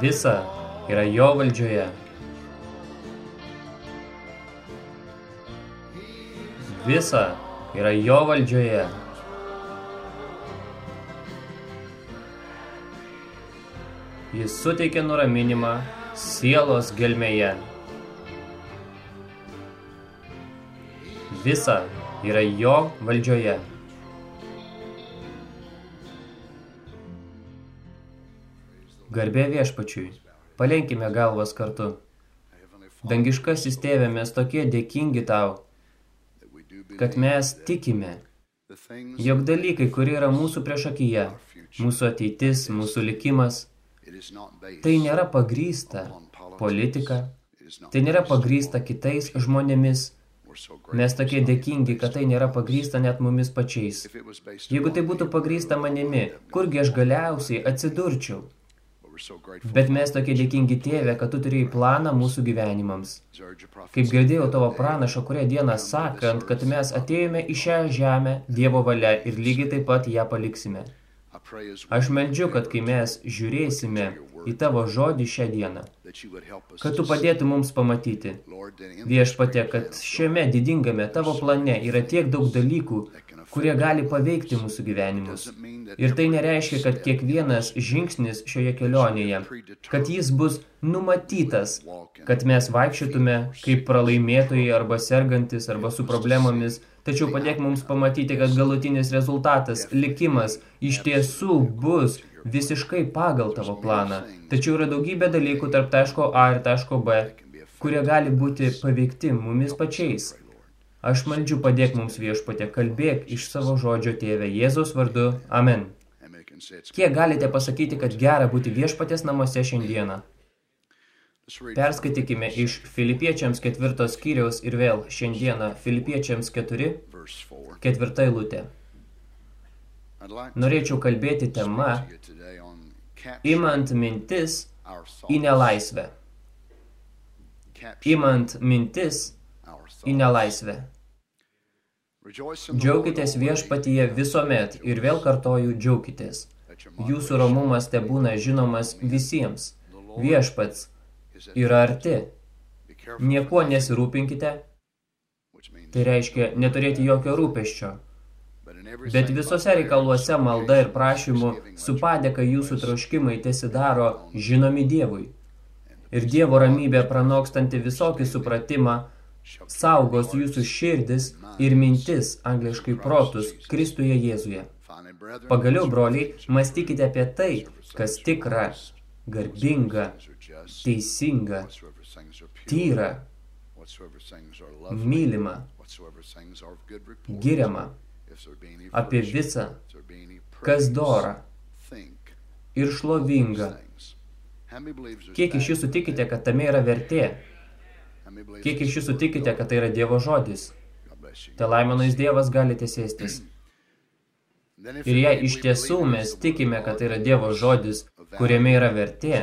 Visa yra jo valdžioje. Visa yra jo valdžioje. Jis suteikia nuraminimą sielos gelmėje. Visa yra jo valdžioje. Garbė viešpačiui. Palenkime galvas kartu. Dangiškasis tėvė, mes tokie dėkingi tau, kad mes tikime, jog dalykai, kurie yra mūsų priešakyje, mūsų ateitis, mūsų likimas, tai nėra pagrysta politika, tai nėra pagrysta kitais žmonėmis, Mes tokie dėkingi, kad tai nėra pagrysta net mumis pačiais. Jeigu tai būtų pagrysta manimi, kurgi aš galiausiai atsidurčiau? Bet mes tokie dėkingi tėvė, kad tu turėjai planą mūsų gyvenimams. Kaip girdėjau tavo pranašą, kurią dieną sakant, kad mes atėjome į šią žemę Dievo valia ir lygiai taip pat ją paliksime. Aš meldžiu, kad kai mes žiūrėsime į tavo žodį šią dieną, kad tu padėtų mums pamatyti. Viešpatė, kad šiame didingame tavo plane yra tiek daug dalykų, kurie gali paveikti mūsų gyvenimus. Ir tai nereiškia, kad kiekvienas žingsnis šioje kelionėje, kad jis bus numatytas, kad mes vaikščiotume kaip pralaimėtojai arba sergantis arba su problemomis, tačiau padėk mums pamatyti, kad galutinis rezultatas, likimas iš tiesų bus visiškai pagal tavo planą. Tačiau yra daugybė dalykų tarp taško A ir taško B, kurie gali būti paveikti mumis pačiais. Aš maldžiu padėk mums viešpatė, kalbėk iš savo žodžio tėvę Jėzaus vardu. Amen. Kiek galite pasakyti, kad gera būti viešpatės namuose šiandieną? Perskaitykime iš Filipiečiams ketvirtos skyriaus ir vėl šiandieną Filipiečiams keturi, ketvirta eilutė. Norėčiau kalbėti tema, imant mintis į nelaisvę. Imant mintis į nelaisvę. Džiaukitės viešpatyje visuomet ir vėl kartoju džiaukitės. Jūsų romumas te būna žinomas visiems. Viešpats yra arti. Niekuo nesirūpinkite. Tai reiškia neturėti jokio rūpeščio. Bet visose reikaluose malda ir prašymų su padėka jūsų troškimai tesidaro žinomi Dievui. Ir Dievo ramybė pranokstanti visokį supratimą saugos jūsų širdis ir mintis, angliškai protus, Kristuje Jėzuje. Pagaliau, broliai, mąstykite apie tai, kas tikra, garbinga, teisinga, tyra, mylima, giriama, apie visą, kas dora ir šlovinga. Kiek iš jūsų tikite, kad tame yra vertė? Kiek iš jūsų tikite, kad tai yra Dievo žodis? Te laiminais Dievas galite sėstis. Ir jei iš tiesų mes tikime, kad tai yra Dievo žodis, kuriame yra vertė,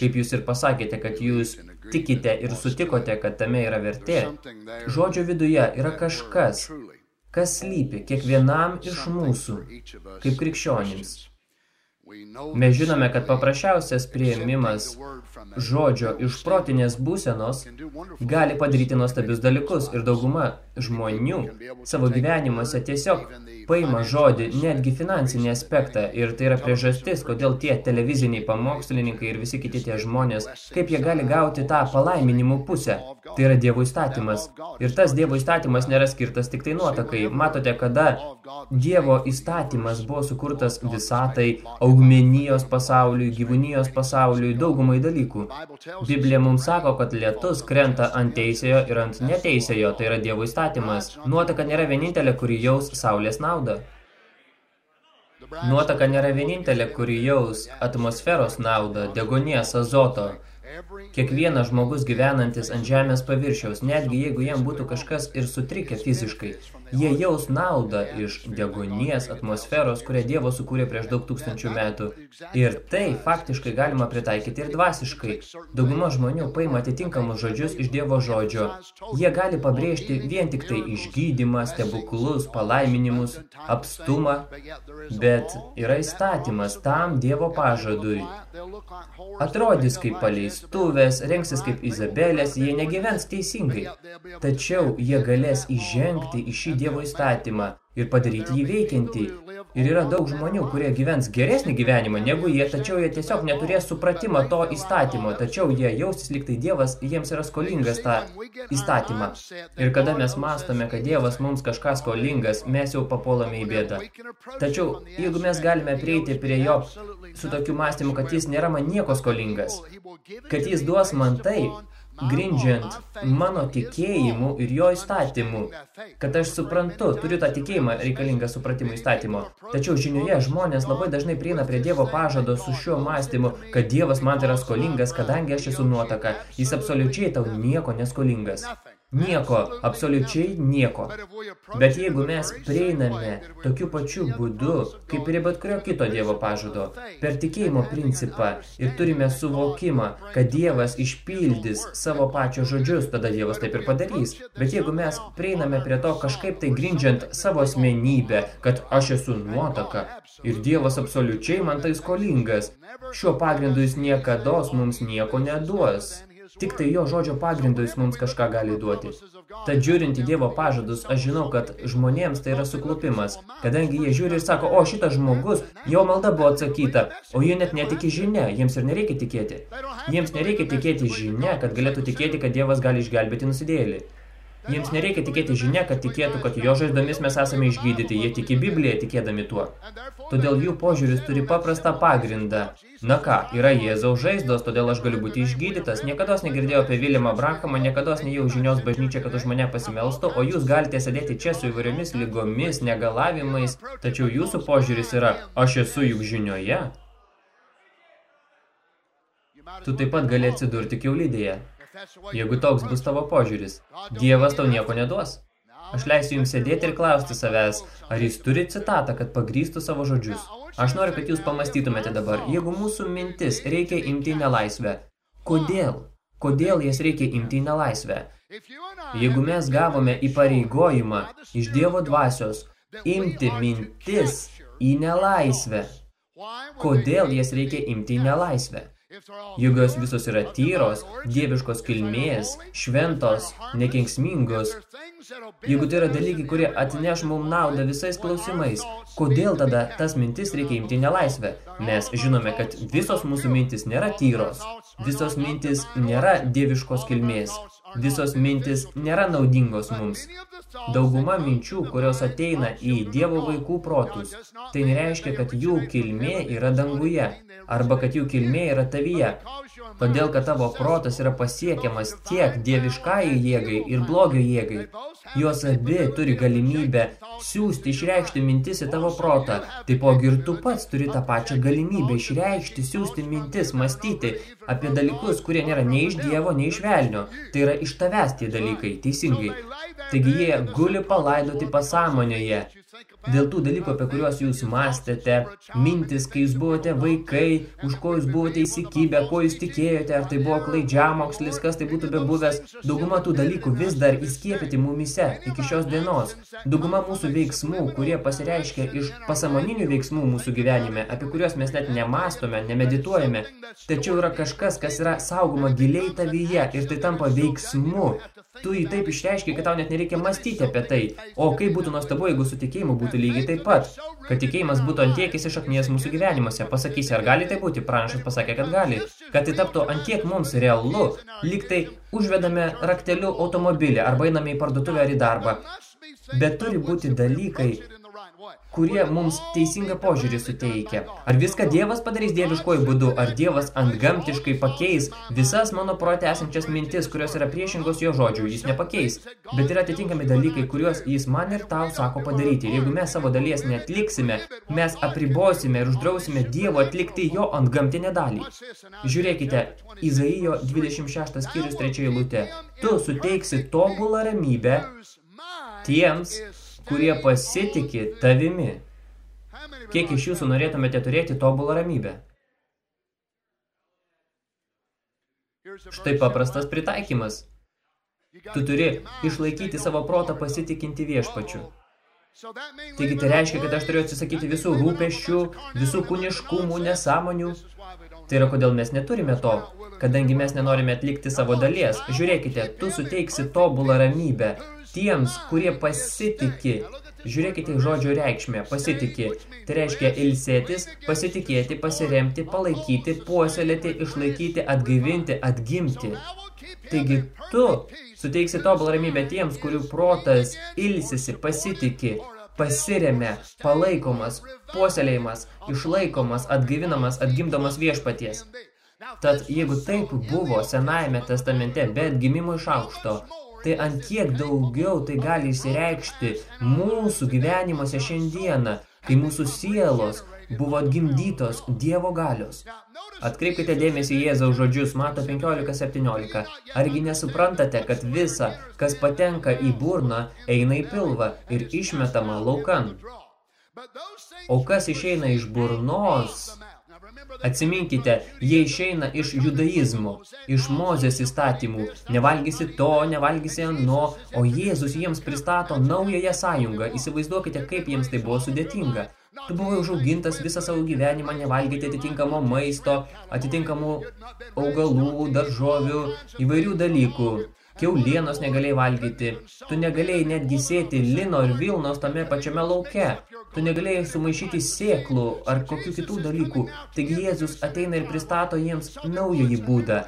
kaip jūs ir pasakėte, kad jūs tikite ir sutikote, kad tame yra vertė, žodžio viduje yra kažkas, kas slypi kiekvienam iš mūsų, kaip krikščionims. Mes žinome, kad paprasčiausias prieimimas žodžio iš protinės būsenos gali padaryti nuostabius dalykus ir dauguma žmonių savo gyvenimuose tiesiog paima žodį netgi finansinį aspektą ir tai yra priežastis, kodėl tie televiziniai pamokslininkai ir visi kiti tie žmonės, kaip jie gali gauti tą palaiminimų pusę. Tai yra Dievo įstatymas. Ir tas Dievo įstatymas nėra skirtas tik tai nuotakai. Matote, kada Dievo įstatymas buvo sukurtas visatai, augmenijos pasauliui, gyvūnijos pasauliui, daugumai dalykų. Biblija mums sako, kad lietus krenta ant teisėjo ir ant neteisėjo, tai yra Dievo įstatymas. Nuotaka nėra vienintelė, kuri jaus saulės naudą. Nuotaka nėra vienintelė, kuri jaus atmosferos naudą, degonės, azoto. Kiekvienas žmogus gyvenantis ant žemės paviršiaus, netgi jeigu jam būtų kažkas ir sutrikę fiziškai, jie jaus naudą iš degonies atmosferos, kurią Dievo sukūrė prieš daug tūkstančių metų. Ir tai faktiškai galima pritaikyti ir dvasiškai. Dauguma žmonių paima atitinkamus žodžius iš Dievo žodžio. Jie gali pabrėžti vien tik tai išgydymą, stebuklus, palaiminimus, apstumą, bet yra įstatymas tam Dievo pažadui. Atrodys kaip paleistuvės, rengsis kaip Izabelės, jie negyvens teisingai. Tačiau jie galės įžengti į šį Dievo įstatymą ir padaryti jį veikiantį. Ir yra daug žmonių, kurie gyvens geresnį gyvenimą negu jie, tačiau jie tiesiog neturės supratimą to įstatymo, tačiau jie jausis lyg tai Dievas, jiems yra skolingas tą įstatymą. Ir kada mes mastome, kad Dievas mums kažką skolingas, mes jau papuolame į bėdą. Tačiau, jeigu mes galime prieiti prie jo su tokiu mąstymu, kad jis nėra man nieko skolingas, kad jis duos man tai, grindžiant mano tikėjimu ir jo įstatymu, kad aš suprantu, turiu tą tikėjimą reikalingą supratimų įstatymo. Tačiau žinioje žmonės labai dažnai prieina prie Dievo pažado su šiuo mąstymu, kad Dievas man yra skolingas, kadangi aš esu nuotaka. Jis absoliučiai tau nieko neskolingas. Nieko, absoliučiai nieko. Bet jeigu mes prieiname tokiu pačiu būdu, kaip ir bet kurio kito Dievo pažado, per tikėjimo principą ir turime suvokimą, kad Dievas išpildys savo pačio žodžius, tada Dievas taip ir padarys. Bet jeigu mes prieiname prie to kažkaip tai grindžiant savo asmenybę, kad aš esu nuotaka ir Dievas absoliučiai man tai skolingas, šiuo pagrindu jis niekados mums nieko neduos. Tik tai jo žodžio pagrindu jis mums kažką gali duoti. Tad žiūrint į Dievo pažadus, aš žinau, kad žmonėms tai yra suklupimas, kadangi jie žiūri ir sako, o šitas žmogus, jo malda buvo atsakyta, o jie net netiki žinia, jiems ir nereikia tikėti. Jiems nereikia tikėti žinia, kad galėtų tikėti, kad Dievas gali išgelbėti nusidėlį. Jiems nereikia tikėti žinia, kad tikėtų, kad jo žaizdomis mes esame išgydyti, jie tiki Bibliją tikėdami tuo. Todėl jų požiūris turi paprastą pagrindą. Na ką, yra Jėzaus žaizdos, todėl aš galiu būti išgydytas. Niekados negirdėjau apie Viljamą Brankamą, niekados nejau žinios bažnyčia, kad už mane pasimelstų, o jūs galite sėdėti čia su įvairiomis lygomis, negalavimais, tačiau jūsų požiūris yra, aš esu juk žinioje. Tu taip pat gali atsidurti kiaulydėje. Jeigu toks bus tavo požiūris, Dievas tau nieko neduos. Aš leisiu jums sėdėti ir klausti savęs, ar jis turi citatą, kad pagrįstų savo žodžius. Aš noriu, kad jūs pamastytumėte dabar, jeigu mūsų mintis reikia imti nelaisvę, kodėl? Kodėl jas reikia imti nelaisvę? Jeigu mes gavome įpareigojimą iš Dievo dvasios imti mintis į nelaisvę, kodėl jas reikia imti į nelaisvę? Juk jos visos yra tyros, dieviškos kilmės, šventos, nekenksmingos. Jeigu tai yra dalykai, kurie atneš mum naudą visais klausimais, kodėl tada tas mintis reikia imti nelaisvę? Mes žinome, kad visos mūsų mintis nėra tyros, visos mintis nėra dieviškos kilmės, visos mintis nėra naudingos mums. Dauguma minčių, kurios ateina į Dievo vaikų protus, tai nereiškia, kad jų kilmė yra danguje, arba kad jų kilmė yra tavyje. Todėl, kad tavo protas yra pasiekiamas tiek dieviškai jėgai ir blogio jėgai. Jos abi turi galimybę siūsti, išreikšti mintis į tavo protą. Taipogi ir tu pats turi tą pačią galimybę išreikšti, siūsti mintis, mąstyti apie dalykus, kurie nėra nei iš Dievo, nei iš velnio. Tai yra iš tavęs tie dalykai, teisingai. Taigi jie guli palaidoti pasąmonėje. Dėl tų dalykų, apie kuriuos jūs mąstėte, mintis, kai jūs buvote vaikai, už ko jūs buvote įsikibę, ko jūs tikėjote, ar tai buvo klaidžiamokslis, kas tai būtų bebuvęs, dauguma tų dalykų vis dar įskiepyti mumise iki šios dienos. Dauguma mūsų veiksmų, kurie pasireiškia iš pasamoninių veiksmų mūsų gyvenime, apie kuriuos mes net nemastome, nemedituojame, tačiau yra kažkas, kas yra saugoma giliai tavyje ir tai tampa veiksmu. Tu jį taip išreiškiai, kad tau net nereikia mąstyti apie tai. O kaip būtų nuostabu, jeigu su tikėjimu būtų lygiai taip pat. Kad tikėjimas būtų antiek įsišaknėjęs mūsų gyvenimuose. Pasakysi, ar gali tai būti? Pranašas pasakė, kad gali. Kad tai taptų antiek mums realu, lyg tai užvedame rakteliu automobilį arba einame į parduotuvę ar į darbą. Bet turi būti dalykai, kurie mums teisingą požiūrį suteikia. Ar viską Dievas padarys dieviškojų būdu, ar Dievas ant gamtiškai pakeis visas mano prote esančias mintis, kurios yra priešingos jo žodžių, jis nepakeis. Bet yra atitinkami dalykai, kuriuos jis man ir tau sako padaryti. Ir jeigu mes savo dalies neatliksime, mes apribosime ir uždrausime Dievo atlikti jo ant gamtinę dalį. Žiūrėkite, Izaijo 26 skyrius 3 eilutė. Tu suteiksi tobulą ramybę tiems, kurie pasitiki tavimi. Kiek iš jūsų norėtumėte turėti tobulą ramybę? Štai paprastas pritaikymas. Tu turi išlaikyti savo protą pasitikinti viešpačiu. Taigi tai reiškia, kad aš turiu atsisakyti visų rūpeščių, visų kūniškumų, nesąmonių. Tai yra, kodėl mes neturime to, kadangi mes nenorime atlikti savo dalies. Žiūrėkite, tu suteiksi tobulą ramybę tiems, kurie pasitiki. Žiūrėkite žodžio reikšmę, pasitiki. Tai reiškia ilsėtis, pasitikėti, pasiremti, palaikyti, puoselėti, išlaikyti, atgaivinti, atgimti. Taigi tu suteiksi tobulą ramybę tiems, kurių protas ilsisi, pasitiki, pasiremia, palaikomas, puoselėjimas, išlaikomas, atgaivinamas, atgimdomas viešpaties. Tad jeigu taip buvo Senajame testamente, bet gimimo iš aukšto, tai ant kiek daugiau tai gali išsireikšti mūsų gyvenimuose šiandieną, kai mūsų sielos buvo atgimdytos Dievo galios. Atkreipkite dėmesį Jėzaus žodžius, mato 15-17. Argi nesuprantate, kad visa, kas patenka į burną, eina į pilvą ir išmetama laukan? O kas išeina iš burnos, Atsiminkite, jie išeina iš judaizmo, iš Mozės įstatymų. Nevalgysi to, nevalgysi ano, o Jėzus jiems pristato naująją sąjungą. Įsivaizduokite, kaip jiems tai buvo sudėtinga. Tu buvai užaugintas visą savo gyvenimą nevalgyti atitinkamo maisto, atitinkamų augalų, daržovių, įvairių dalykų. Kiaulienos negalėjai valgyti. Tu negalėjai netgi sėti lino ir vilnos tame pačiame lauke. Tu negalėjai sumaišyti sėklų ar kokių kitų dalykų. Taigi Jėzus ateina ir pristato jiems naująjį būdą.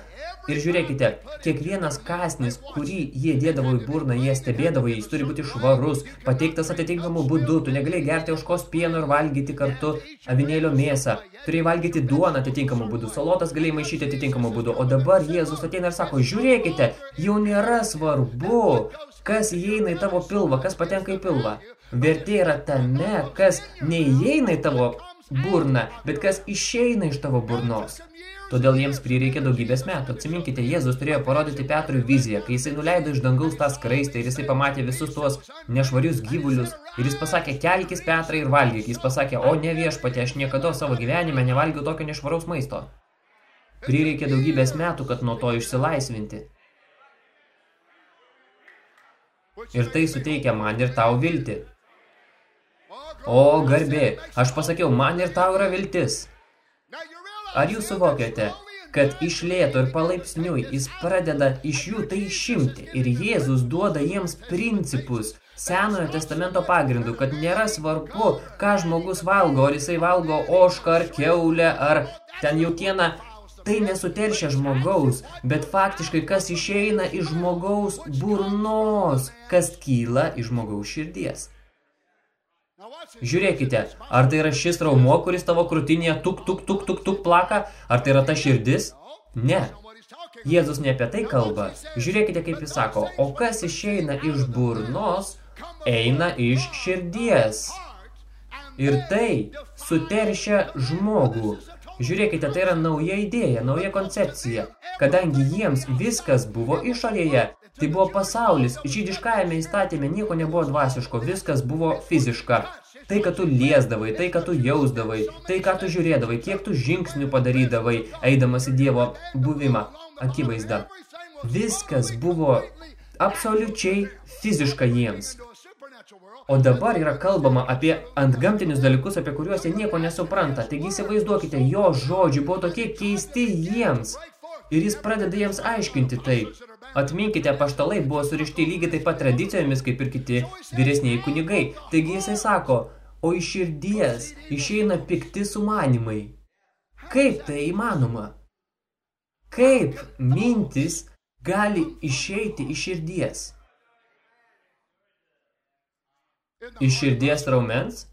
Ir žiūrėkite, kiekvienas kasnis, kurį jie dėdavo į burną, jie stebėdavo, jis turi būti švarus, pateiktas atitinkamu būdu, tu negalėjai gerti oškos pieno ir valgyti kartu avinėlio mėsą, turėjai valgyti duoną atitinkamu būdu, salotas galėjai maišyti atitinkamu būdu, o dabar Jėzus ateina ir sako, žiūrėkite, jau nėra svarbu, kas įeina į tavo pilvą, kas patenka į pilvą. Vertė yra tame, kas neįeina į tavo burną, bet kas išeina iš tavo burnos. Todėl jiems prireikė daugybės metų. Atsiminkite, Jėzus turėjo parodyti Petrui viziją, kai jisai nuleido iš dangaus tą skraistę ir jisai pamatė visus tuos nešvarius gyvulius. Ir jis pasakė, kelkis Petrai ir valgyk. Jis pasakė, o ne viešpatė, aš niekada savo gyvenime nevalgiau tokio nešvaraus maisto. Prireikė daugybės metų, kad nuo to išsilaisvinti. Ir tai suteikia man ir tau viltį. O, garbė, aš pasakiau, man ir tau yra viltis. Ar jūs suvokiate, kad iš lėto ir palaipsniui jis pradeda iš jų tai išimti ir Jėzus duoda jiems principus Senojo testamento pagrindu, kad nėra svarbu, ką žmogus valgo, ar jisai valgo ošką ar keulę, ar ten jautieną, tai nesuteršia žmogaus, bet faktiškai kas išeina iš žmogaus burnos, kas kyla iš žmogaus širdies. Žiūrėkite, ar tai yra šis raumo, kuris tavo krūtinėje tuk, tuk, tuk, tuk, tuk plaka, ar tai yra ta širdis? Ne. Jėzus ne apie tai kalba. Žiūrėkite, kaip jis sako, o kas išeina iš burnos, eina iš širdies. Ir tai suteršia žmogų. Žiūrėkite, tai yra nauja idėja, nauja koncepcija. Kadangi jiems viskas buvo išorėje, Tai buvo pasaulis, žydiškajame įstatėme nieko nebuvo dvasiško, viskas buvo fiziška. Tai, kad tu liesdavai, tai, kad tu jausdavai, tai, ką tu žiūrėdavai, kiek tu žingsnių padarydavai, eidamas į Dievo buvimą, akivaizdą. Viskas buvo absoliučiai fiziška jiems. O dabar yra kalbama apie antgamtinius dalykus, apie kuriuos jie nieko nesupranta. Taigi įsivaizduokite, jo žodžiai buvo tokie keisti jiems. Ir jis pradeda jiems aiškinti tai. Atminkite, paštalai buvo surišti lygiai taip pat tradicijomis, kaip ir kiti vyresniai kunigai. Taigi jisai sako, o iš širdies išeina pikti sumanimai. Kaip tai įmanoma? Kaip mintis gali išeiti iš širdies? Iš širdies raumens?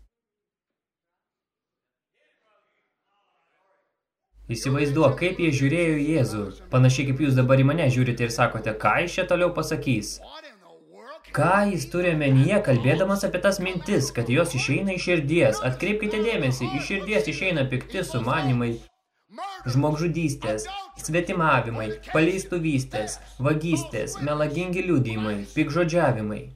Įsivaizduok, kaip jie žiūrėjo į Jėzų. Panašiai kaip jūs dabar į mane žiūrite ir sakote, ką jis čia toliau pasakys. Ką jis turi menyje, kalbėdamas apie tas mintis, kad jos išeina iš širdies. Atkreipkite dėmesį, iš širdies išeina pikti sumanimai, žmogžudystės, svetimavimai, paleistuvystės, vagystės, melagingi liudijimai, pikžodžiavimai.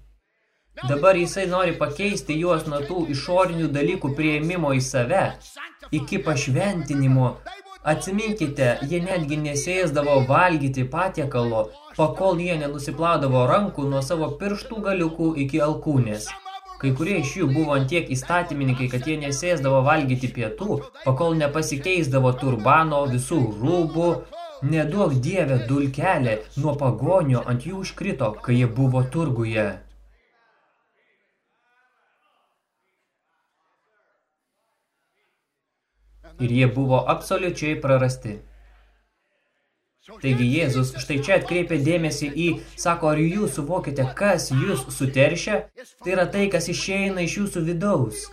Dabar jisai nori pakeisti juos nuo tų išorinių dalykų prieimimo į save iki pašventinimo. Atsiminkite, jie netgi nesėsdavo valgyti patiekalo, pakol jie nenusiplaudavo rankų nuo savo pirštų galiukų iki alkūnės. Kai kurie iš jų buvo antiek įstatymininkai, kad jie nesėsdavo valgyti pietų, pakol nepasikeisdavo turbano, visų rūbų, neduok dievę dulkelė nuo pagonio ant jų užkrito, kai jie buvo turguje. Ir jie buvo absoliučiai prarasti. Taigi Jėzus štai čia atkreipia dėmesį į, sako, ar jūs suvokite, kas jūs suteršia? Tai yra tai, kas išeina iš jūsų vidaus.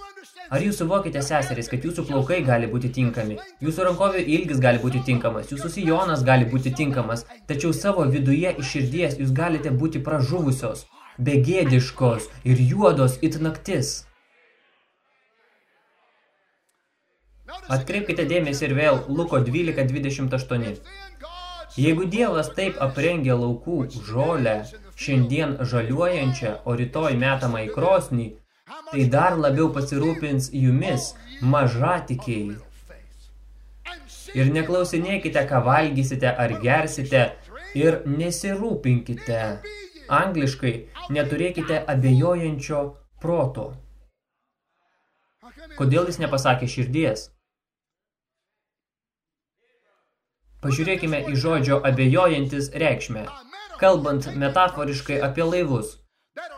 Ar jūs suvokite, seserys, kad jūsų plaukai gali būti tinkami, jūsų rankovių ilgis gali būti tinkamas, jūsų sijonas gali būti tinkamas, tačiau savo viduje iš širdies jūs galite būti pražuvusios, begėdiškos ir juodos it naktis. Atkreipkite dėmesį ir vėl Luko 12.28. Jeigu Dievas taip aprengia laukų žolę, šiandien žaliuojančią, o rytoj metamą į krosnį, tai dar labiau pasirūpins jumis mažatikėjai. Ir neklausinėkite, ką valgysite ar gersite, ir nesirūpinkite. Angliškai neturėkite abejojančio proto. Kodėl jis nepasakė širdies? Pažiūrėkime į žodžio abejojantis reikšmę, kalbant metaforiškai apie laivus,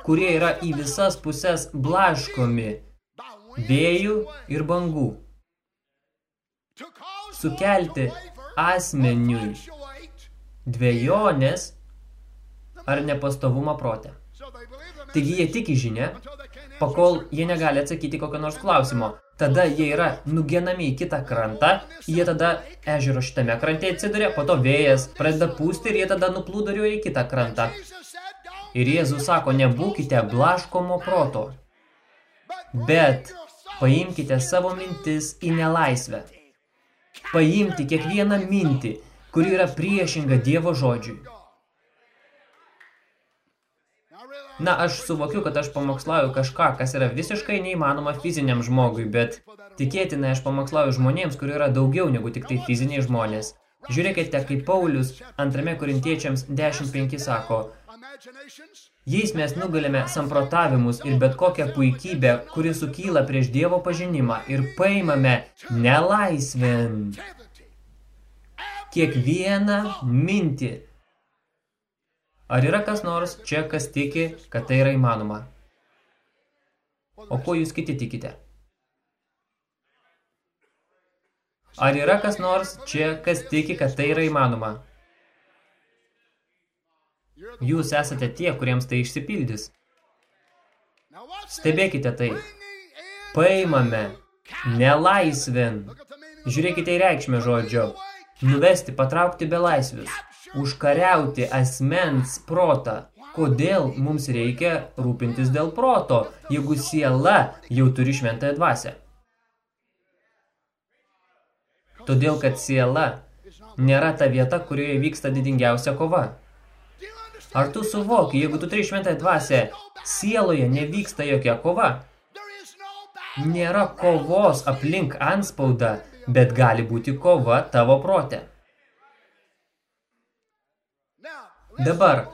kurie yra į visas puses blaškomi vėjų ir bangų. Sukelti asmeniui dvejonės ar nepastovumą protę. Taigi jie tiki žinia, pakol jie negali atsakyti kokio nors klausimo. Tada jie yra nugenami į kitą krantą, jie tada ežero šitame krante atsiduria, po to vėjas pradeda pūsti ir jie tada nuplūduriuoja į kitą krantą. Ir Jėzus sako, nebūkite blaškomo proto, bet paimkite savo mintis į nelaisvę. Paimti kiekvieną mintį, kuri yra priešinga Dievo žodžiui. Na, aš suvokiu, kad aš pamokslauju kažką, kas yra visiškai neįmanoma fiziniam žmogui, bet tikėtinai aš pamokslauju žmonėms, kur yra daugiau negu tik tai fiziniai žmonės. Žiūrėkite, kaip Paulius antrame korintiečiams 10.5 sako, Jais mes nugalėme samprotavimus ir bet kokią puikybę, kuri sukyla prieš Dievo pažinimą ir paimame nelaisvėn. Kiekvieną mintį Ar yra kas nors čia, kas tiki, kad tai yra įmanoma? O ko jūs kiti tikite? Ar yra kas nors čia, kas tiki, kad tai yra įmanoma? Jūs esate tie, kuriems tai išsipildys. Stebėkite tai. Paimame nelaisvėn. Žiūrėkite į reikšmę žodžio. Nuvesti, patraukti belaisvius užkariauti asmens protą. Kodėl mums reikia rūpintis dėl proto, jeigu siela jau turi šventąją dvasę? Todėl, kad siela nėra ta vieta, kurioje vyksta didingiausia kova. Ar tu suvoki, jeigu tu turi šventąją dvasę, sieloje nevyksta jokia kova? Nėra kovos aplink anspaudą, bet gali būti kova tavo prote. Dabar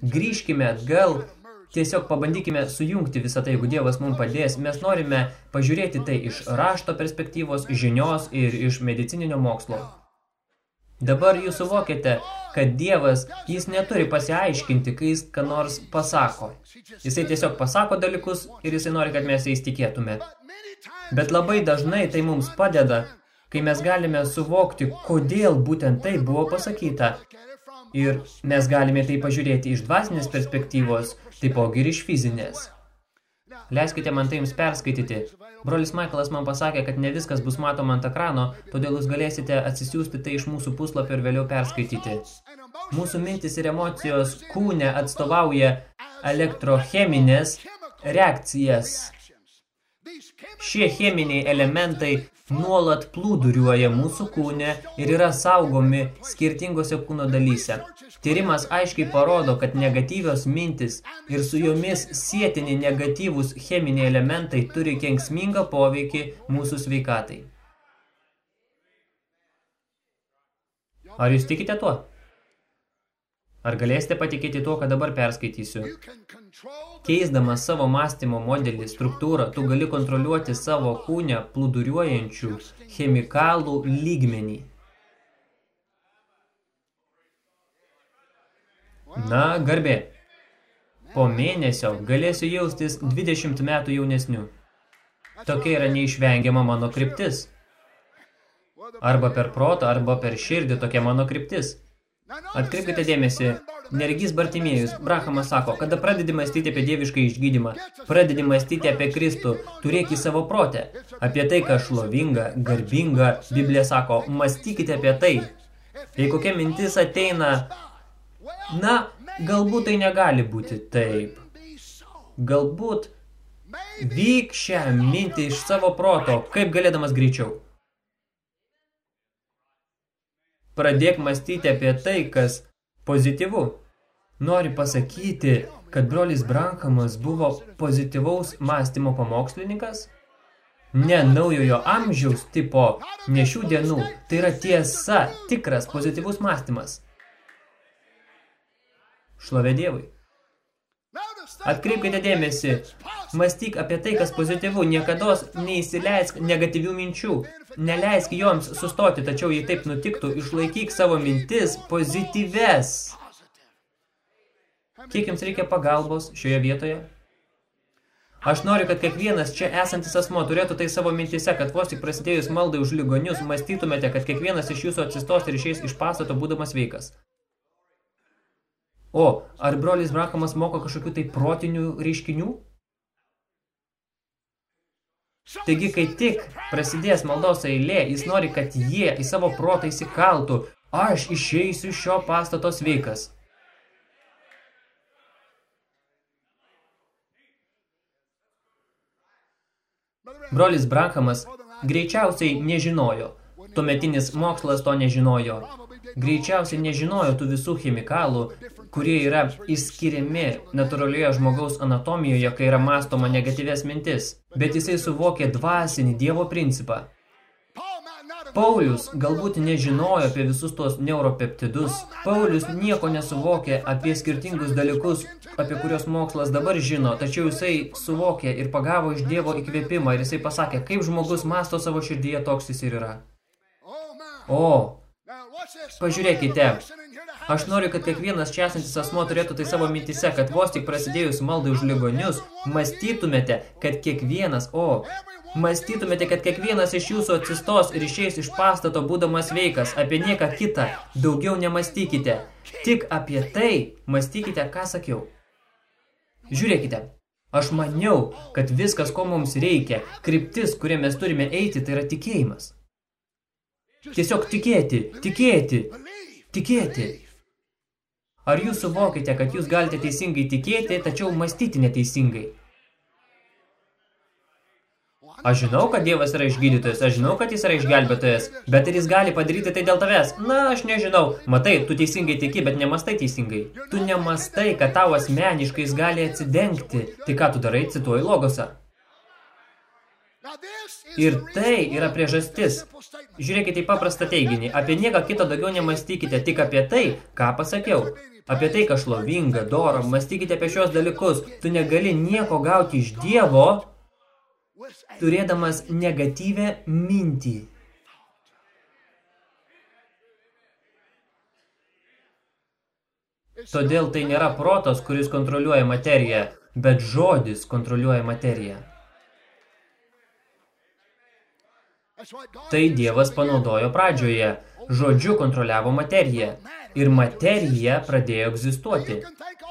grįžkime atgal, tiesiog pabandykime sujungti visą tai, jeigu Dievas mums padės. Mes norime pažiūrėti tai iš rašto perspektyvos, žinios ir iš medicininio mokslo. Dabar jūs suvokite, kad Dievas, jis neturi pasiaiškinti, kai jis ką nors pasako. Jisai tiesiog pasako dalykus ir jisai nori, kad mes jais tikėtume. Bet labai dažnai tai mums padeda, kai mes galime suvokti, kodėl būtent tai buvo pasakyta. Ir mes galime tai pažiūrėti iš dvasinės perspektyvos, taipogi ir iš fizinės. Leiskite man tai jums perskaityti. Brolis Michaelas man pasakė, kad ne viskas bus matoma ant ekrano, todėl jūs galėsite atsisiųsti tai iš mūsų puslapio ir vėliau perskaityti. Mūsų mintis ir emocijos kūne atstovauja elektrocheminės reakcijas. Šie cheminiai elementai nuolat plūduriuoja mūsų kūne ir yra saugomi skirtingose kūno dalyse. Tyrimas aiškiai parodo, kad negatyvios mintis ir su jomis sietini negatyvūs cheminiai elementai turi kenksmingą poveikį mūsų sveikatai. Ar jūs tikite tuo? Ar galėsite patikėti tuo, kad dabar perskaitysiu? Keisdamas savo mąstymo modelį, struktūrą, tu gali kontroliuoti savo kūnę plūduriuojančių chemikalų lygmenį. Na, garbė. Po mėnesio galėsiu jaustis 20 metų jaunesniu. Tokia yra neišvengiama mano kryptis. Arba per protą, arba per širdį tokia mano kryptis. Atkreipkite dėmesį, neregys Bartimėjus, Brahamas sako, kada pradedi mąstyti apie dievišką išgydymą, pradedi mąstyti apie Kristų, turėk į savo protę, apie tai, ką šlovinga, garbinga, Biblija sako, mąstykite apie tai. Jei kokia mintis ateina, na, galbūt tai negali būti taip. Galbūt vyk šią mintį iš savo proto, kaip galėdamas greičiau. Pradėk mąstyti apie tai, kas pozityvu. Nori pasakyti, kad brolis Brankamas buvo pozityvaus mąstymo pamokslininkas? Ne naujojo amžiaus tipo, ne šių dienų. Tai yra tiesa, tikras pozityvus mąstymas. Šlovė Dievui. Atkreipkite dėmesį, Mąstyk apie tai, kas pozityvu, niekados neįsileisk negatyvių minčių. Neleisk joms sustoti, tačiau jei taip nutiktų, išlaikyk savo mintis pozityves. Kiek jums reikia pagalbos šioje vietoje? Aš noriu, kad kiekvienas čia esantis asmo turėtų tai savo mintise, kad vos tik prasidėjus maldai už ligonius, mąstytumėte, kad kiekvienas iš jūsų atsistos ir išeis iš pastato būdamas veikas. O, ar brolis Brakamas moko kažkokių tai protinių reiškinių? Taigi, kai tik prasidės maldos eilė, jis nori, kad jie į savo protą įsikaltų, aš išeisiu šio pastato sveikas. Brolis Brankamas greičiausiai nežinojo, tuometinis mokslas to nežinojo. Greičiausiai nežinojo tų visų chemikalų, kurie yra išskiriami natūralioje žmogaus anatomijoje, kai yra mąstoma negatyvės mintis. Bet jisai suvokė dvasinį Dievo principą. Paulius galbūt nežinojo apie visus tos neuropeptidus. Paulius nieko nesuvokė apie skirtingus dalykus, apie kurios mokslas dabar žino, tačiau jisai suvokė ir pagavo iš Dievo įkvėpimą ir jisai pasakė, kaip žmogus masto savo širdyje, toks jis ir yra. O, pažiūrėkite, Aš noriu, kad kiekvienas čia esantis asmo turėtų tai savo mintise, kad vos tik prasidėjus maldai už ligonius, mąstytumėte, kad kiekvienas, o, mąstytumėte, kad kiekvienas iš jūsų atsistos ir išeis iš pastato būdamas veikas, apie nieką kitą, daugiau nemastykite. Tik apie tai mąstykite, ką sakiau. Žiūrėkite, aš maniau, kad viskas, ko mums reikia, kryptis, kurie mes turime eiti, tai yra tikėjimas. Tiesiog tikėti, tikėti, tikėti. Ar jūs suvokite, kad jūs galite teisingai tikėti, tačiau mąstyti neteisingai? Aš žinau, kad Dievas yra išgydytojas, aš žinau, kad jis yra išgelbėtojas, bet ar jis gali padaryti tai dėl tavęs? Na, aš nežinau. Matai, tu teisingai tiki, bet nemastai teisingai. Tu nemastai, kad tau asmeniškai jis gali atsidengti. Tai ką tu darai, cituoji logosą. Ir tai yra priežastis. Žiūrėkite į paprastą teiginį. Apie nieką kitą daugiau nemastykite, tik apie tai, ką pasakiau. Apie tai, kas šlovinga, doro, mąstykite apie šios dalykus. Tu negali nieko gauti iš Dievo, turėdamas negatyvę mintį. Todėl tai nėra protas, kuris kontroliuoja materiją, bet žodis kontroliuoja materiją. Tai Dievas panaudojo pradžioje. Žodžiu kontroliavo materiją. ir materija pradėjo egzistuoti.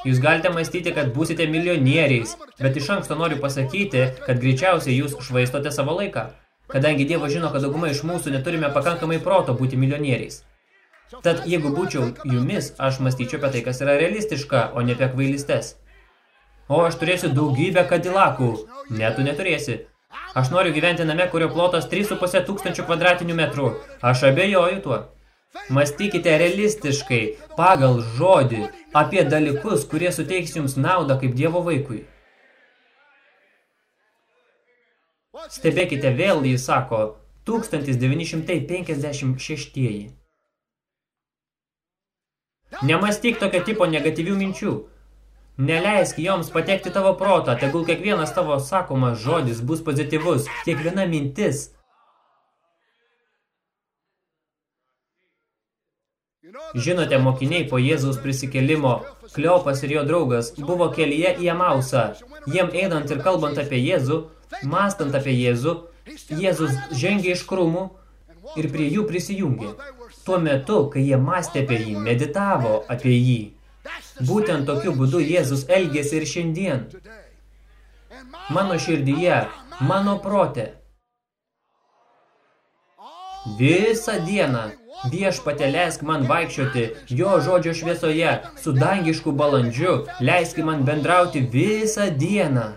Jūs galite mąstyti, kad būsite milijonieriais, bet iš anksto noriu pasakyti, kad greičiausiai jūs švaistote savo laiką, kadangi Dievas žino, kad dauguma iš mūsų neturime pakankamai proto būti milijonieriais. Tad jeigu būčiau jumis, aš mąstyčiau apie tai, kas yra realistiška, o ne apie kvailystes. O aš turėsiu daugybę kadilakų. Ne, tu neturėsi. Aš noriu gyventi name, kurio plotas 3,5 tūkstančių kvadratinių metrų. Aš abejoju tuo. Mąstykite realistiškai, pagal žodį, apie dalykus, kurie suteiks jums naudą kaip Dievo vaikui. Stebėkite vėl, jis sako, 1956. Nemastyk tokio tipo negatyvių minčių. Neleisk joms patekti tavo protą, tegul kiekvienas tavo sakomas žodis bus pozityvus, kiekviena mintis. Žinote, mokiniai po Jėzaus prisikelimo, Kleopas ir jo draugas buvo kelyje į Emausą. Jiem einant ir kalbant apie Jėzų, mastant apie Jėzų, Jėzus žengė iš krūmų ir prie jų prisijungė. Tuo metu, kai jie mąstė apie jį, meditavo apie jį. Būtent tokiu būdu Jėzus elgėsi ir šiandien. Mano širdyje, mano prote. Visą dieną viešpate leisk man vaikščioti jo žodžio šviesoje, su dangišku balandžiu, leisk man bendrauti visą dieną.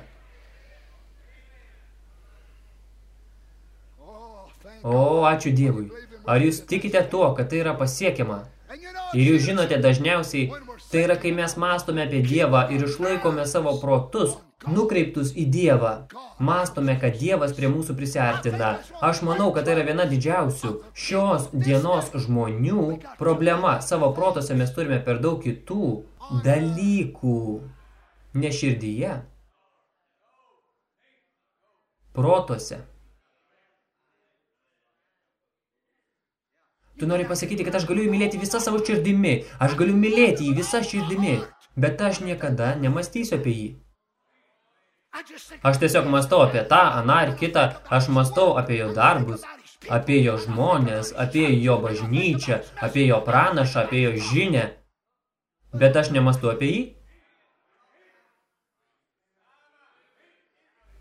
O, ačiū Dievui. Ar jūs tikite tuo, kad tai yra pasiekiama? Ir jūs žinote, dažniausiai tai yra, kai mes mastome apie Dievą ir išlaikome savo protus, nukreiptus į Dievą. Mastome, kad Dievas prie mūsų prisiartina. Aš manau, kad tai yra viena didžiausių šios dienos žmonių problema. Savo protose mes turime per daug kitų dalykų. Ne širdyje. Protose. Tu nori pasakyti, kad aš galiu jį mylėti visą savo širdimi. Aš galiu mylėti jį visą širdimi. Bet aš niekada nemastysiu apie jį. Aš tiesiog mastau apie tą, aną ir kitą. Aš mastau apie jo darbus, apie jo žmonės, apie jo bažnyčią, apie jo pranašą, apie jo žinę. Bet aš nemastu apie jį.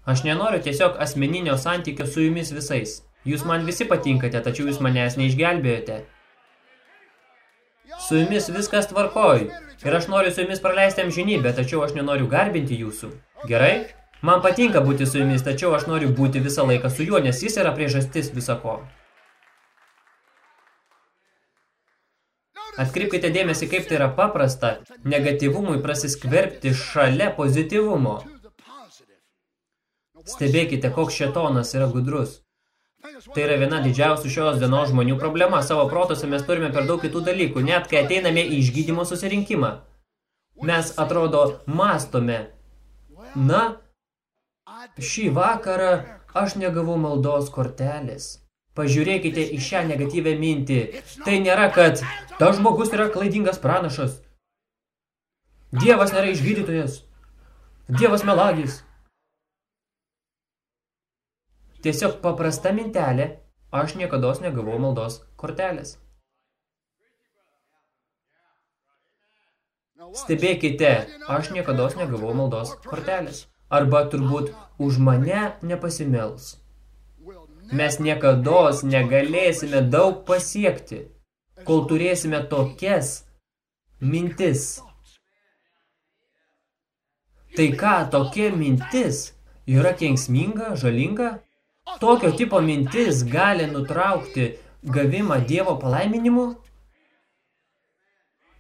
Aš nenoriu tiesiog asmeninio santykio su jumis visais. Jūs man visi patinkate, tačiau jūs manęs neišgelbėjote. Su jumis viskas tvarkoj. Ir aš noriu su jumis praleisti amžinybę, tačiau aš nenoriu garbinti jūsų. Gerai? Man patinka būti su jumis, tačiau aš noriu būti visą laiką su juo, nes jis yra priežastis visako. Atkreipkite dėmesį, kaip tai yra paprasta negatyvumui prasiskverbti šalia pozityvumo. Stebėkite, koks šetonas yra gudrus. Tai yra viena didžiausių šios dienos žmonių problema. Savo protose mes turime per daug kitų dalykų, net kai ateiname į išgydymo susirinkimą. Mes, atrodo, mastome. Na, šį vakarą aš negavau maldos kortelės. Pažiūrėkite į šią negatyvę mintį. Tai nėra, kad tas žmogus yra klaidingas pranašas. Dievas nėra išgydytojas. Dievas melagis. Tiesiog paprasta mintelė, aš niekados negavau maldos kortelės. Stebėkite, aš niekados negavau maldos kortelės. Arba turbūt už mane nepasimels. Mes niekados negalėsime daug pasiekti, kol turėsime tokias mintis. Tai ką, tokia mintis yra kenksminga, žalinga? Tokio tipo mintis gali nutraukti gavimą Dievo palaiminimu?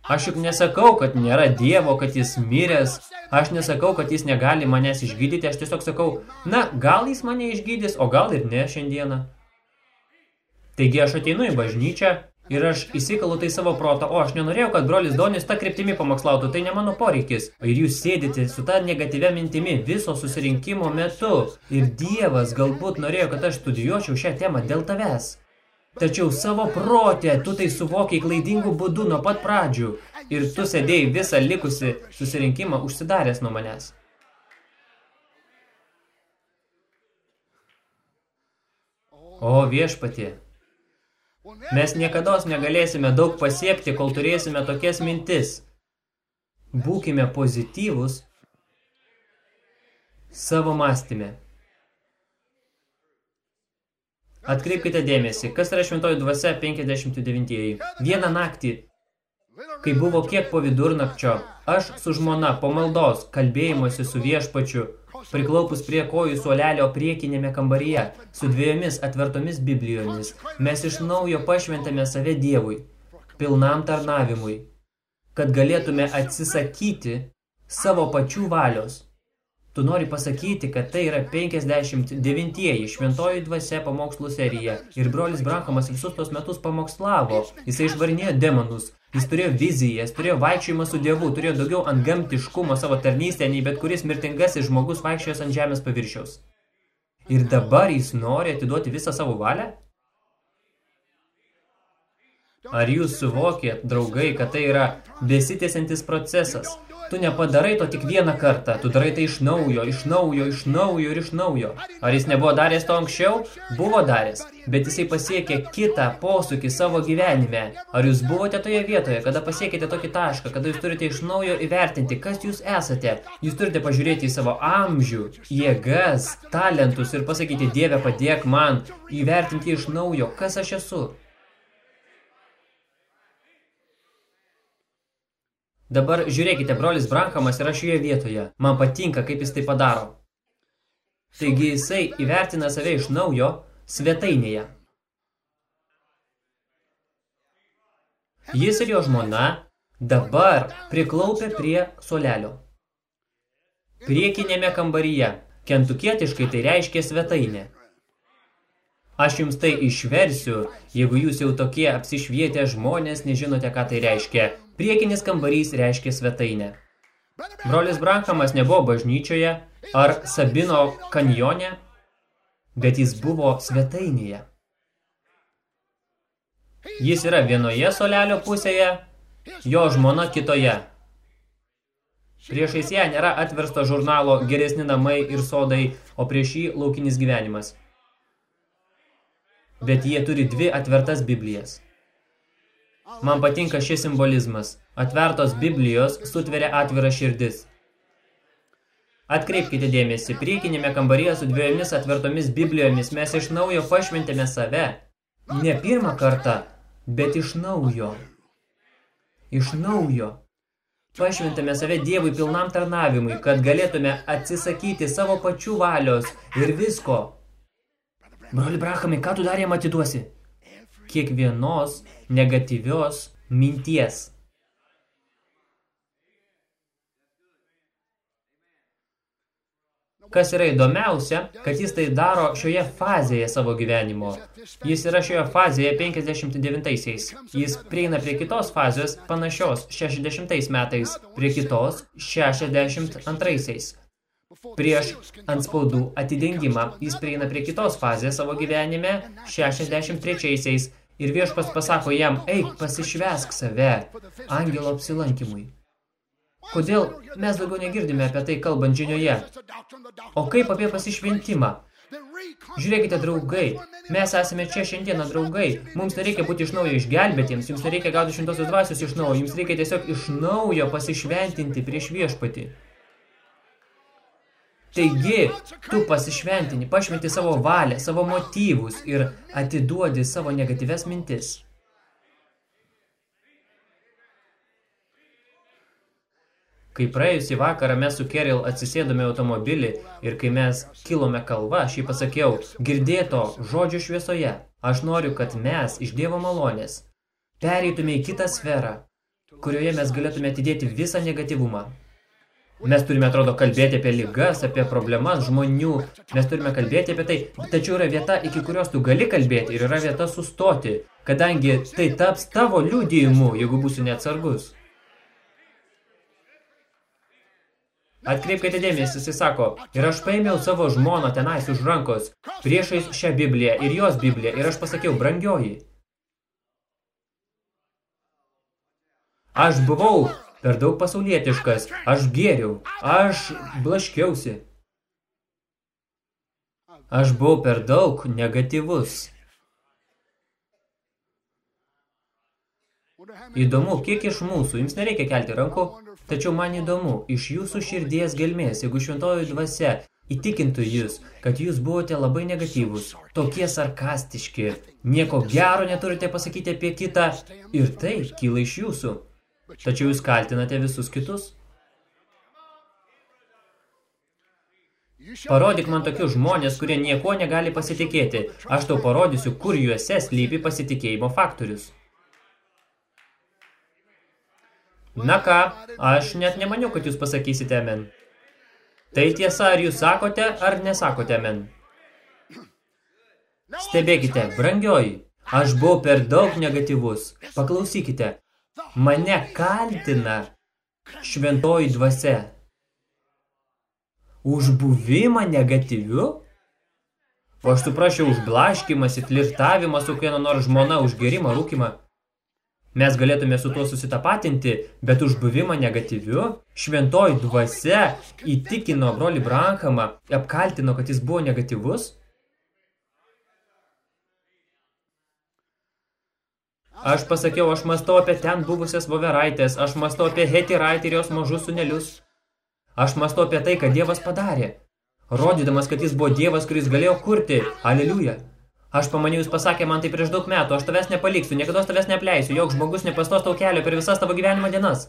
Aš juk nesakau, kad nėra Dievo, kad jis miręs. Aš nesakau, kad jis negali manęs išgydyti. Aš tiesiog sakau, na, gal jis mane išgydys, o gal ir ne šiandieną. Taigi aš ateinu į bažnyčią, Ir aš įsikalu tai savo protą, o aš nenorėjau, kad brolis Donis tą kryptimį pamokslautų, tai ne mano poreikis. Ir jūs sėdite su tą negatyvia mintimi viso susirinkimo metu. Ir Dievas galbūt norėjo, kad aš studijuočiau šią temą dėl tavęs. Tačiau savo protė tu tai suvokiai klaidingų būdų nuo pat pradžių. Ir tu sėdėjai visą likusi susirinkimą užsidaręs nuo manęs. O viešpatie, Mes niekada negalėsime daug pasiekti, kol turėsime tokias mintis. Būkime pozityvus savo mąstymę. Atkreipkite dėmesį, kas yra šventoji dvasia 59-ieji. Vieną naktį, kai buvo kiek po vidurnakčio, aš su žmona po maldos kalbėjimuose su viešpačiu, priklaupus prie kojų suolelio priekinėme kambaryje, su dviejomis atvertomis biblijomis, mes iš naujo pašventėme save Dievui, pilnam tarnavimui, kad galėtume atsisakyti savo pačių valios Tu nori pasakyti, kad tai yra 59-ieji šventoji dvasia pamokslų serija ir brolis Brankamas visus tos metus pamokslavo. Jisai išvarinėjo demonus, jis turėjo viziją, jis turėjo vaikščiojimą su Dievu, turėjo daugiau ant gamtiškumo savo tarnystę, nei bet kuris mirtingasis žmogus vaikščiojęs ant žemės paviršiaus. Ir dabar jis nori atiduoti visą savo valią? Ar jūs suvokėt, draugai, kad tai yra besitėsiantis procesas? Tu nepadarai to tik vieną kartą, tu darai tai iš naujo, iš naujo, iš naujo ir iš naujo. Ar jis nebuvo daręs to anksčiau? Buvo daręs, bet jisai pasiekė kitą posūkį savo gyvenime. Ar jūs buvote toje vietoje, kada pasiekėte tokį tašką, kada jūs turite iš naujo įvertinti, kas jūs esate? Jūs turite pažiūrėti į savo amžių, jėgas, talentus ir pasakyti, Dieve, padėk man įvertinti iš naujo, kas aš esu. Dabar žiūrėkite, brolis Brankamas yra šioje vietoje. Man patinka, kaip jis tai padaro. Taigi jisai įvertina save iš naujo svetainėje. Jis ir jo žmona dabar priklaupė prie solelio. Priekinėme kambaryje. Kentukietiškai tai reiškia svetainė. Aš jums tai išversiu, jeigu jūs jau tokie apsišvietę žmonės nežinote, ką tai reiškia. Priekinis kambarys reiškia svetainę. Brolis Brankamas nebuvo bažnyčioje ar Sabino kanjone, bet jis buvo svetainėje. Jis yra vienoje solelio pusėje, jo žmona kitoje. Priešais ją nėra atversto žurnalo geresni namai ir sodai, o prieš jį laukinis gyvenimas. Bet jie turi dvi atvertas Biblijas. Man patinka šis simbolizmas. Atvertos Biblijos sutveria atvira širdis. Atkreipkite dėmesį, priekinėme kambaryje su dviejomis atvertomis Biblijomis mes iš naujo pašventėme save. Ne pirmą kartą, bet iš naujo. Iš naujo. Pašventėme save Dievui pilnam tarnavimui, kad galėtume atsisakyti savo pačių valios ir visko. Broli Brahamai, ką tu dar jam atiduosi? Kiekvienos negatyvios minties. Kas yra įdomiausia, kad jis tai daro šioje fazėje savo gyvenimo. Jis yra šioje fazėje 59-aisiais. Jis prieina prie kitos fazės panašios 60 metais, prie kitos 62-aisiais. Prieš anspaudų atidengimą jis prieina prie kitos fazės savo gyvenime 63-aisiais Ir viešpas pasako jam, eik, pasišvesk save angelo apsilankimui. Kodėl mes daugiau negirdime apie tai kalbant žinioje? O kaip apie pasišventimą? Žiūrėkite, draugai, mes esame čia šiandieną draugai, mums nereikia būti iš naujo išgelbėtiems, jums nereikia gauti šventosios dvasios iš naujo, jums reikia tiesiog iš naujo pasišventinti prieš viešpatį. Taigi, tu pasišventini, pašventi savo valią, savo motyvus ir atiduodi savo negatyves mintis. Kai praėjusį vakarą mes su Keril atsisėdome automobilį ir kai mes kilome kalva, aš jį pasakiau, girdėto žodžio šviesoje, aš noriu, kad mes iš Dievo malonės pereitume į kitą sferą, kurioje mes galėtume atidėti visą negatyvumą. Mes turime, atrodo, kalbėti apie lygas, apie problemas žmonių. Mes turime kalbėti apie tai. Tačiau yra vieta, iki kurios tu gali kalbėti ir yra vieta sustoti, kadangi tai taps tavo liudijimu, jeigu būsi neatsargus. Atkreipkite dėmesį, jis sako, ir aš paėmiau savo žmoną tenais už rankos, priešais šią Bibliją ir jos Bibliją, ir aš pasakiau, brangioji. Aš buvau per daug pasaulietiškas, aš gėriau, aš blaškiausi. Aš buvau per daug negatyvus. Įdomu, kiek iš mūsų, jums nereikia kelti rankų, tačiau man įdomu, iš jūsų širdies gelmės, jeigu šventoji dvasia įtikintų jūs, kad jūs buvote labai negatyvus, tokie sarkastiški, nieko gero neturite pasakyti apie kitą, ir tai kyla iš jūsų. Tačiau jūs kaltinate visus kitus. Parodyk man tokius žmonės, kurie nieko negali pasitikėti. Aš tau parodysiu, kur juose slypi pasitikėjimo faktorius. Na ką, aš net nemaniau, kad jūs pasakysite amen. Tai tiesa, ar jūs sakote, ar nesakote amen. Stebėkite, brangioji, aš buvau per daug negatyvus. Paklausykite, mane kaltina šventoji dvasia už buvimą negatyviu? O aš suprašiau už blaškimąsi, flirtavimą su kieno nors žmona, už gerimą, rūkimą. Mes galėtume su tuo susitapatinti, bet už buvimą negatyviu, šventoji dvasia įtikino brolį Brankamą, apkaltino, kad jis buvo negatyvus? Aš pasakiau, aš mastau apie ten buvusias voveraitės, aš mastau apie hetiraitę ir jos mažus sunelius. Aš mąstau apie tai, kad Dievas padarė, rodydamas, kad jis buvo Dievas, kuris galėjo kurti. Aleliuja. Aš pamaniau, jis pasakė man tai prieš daug metų, aš tavęs nepaliksiu, niekada tavęs neapleisiu, joks žmogus nepastos tau kelio per visas tavo gyvenimo dienas.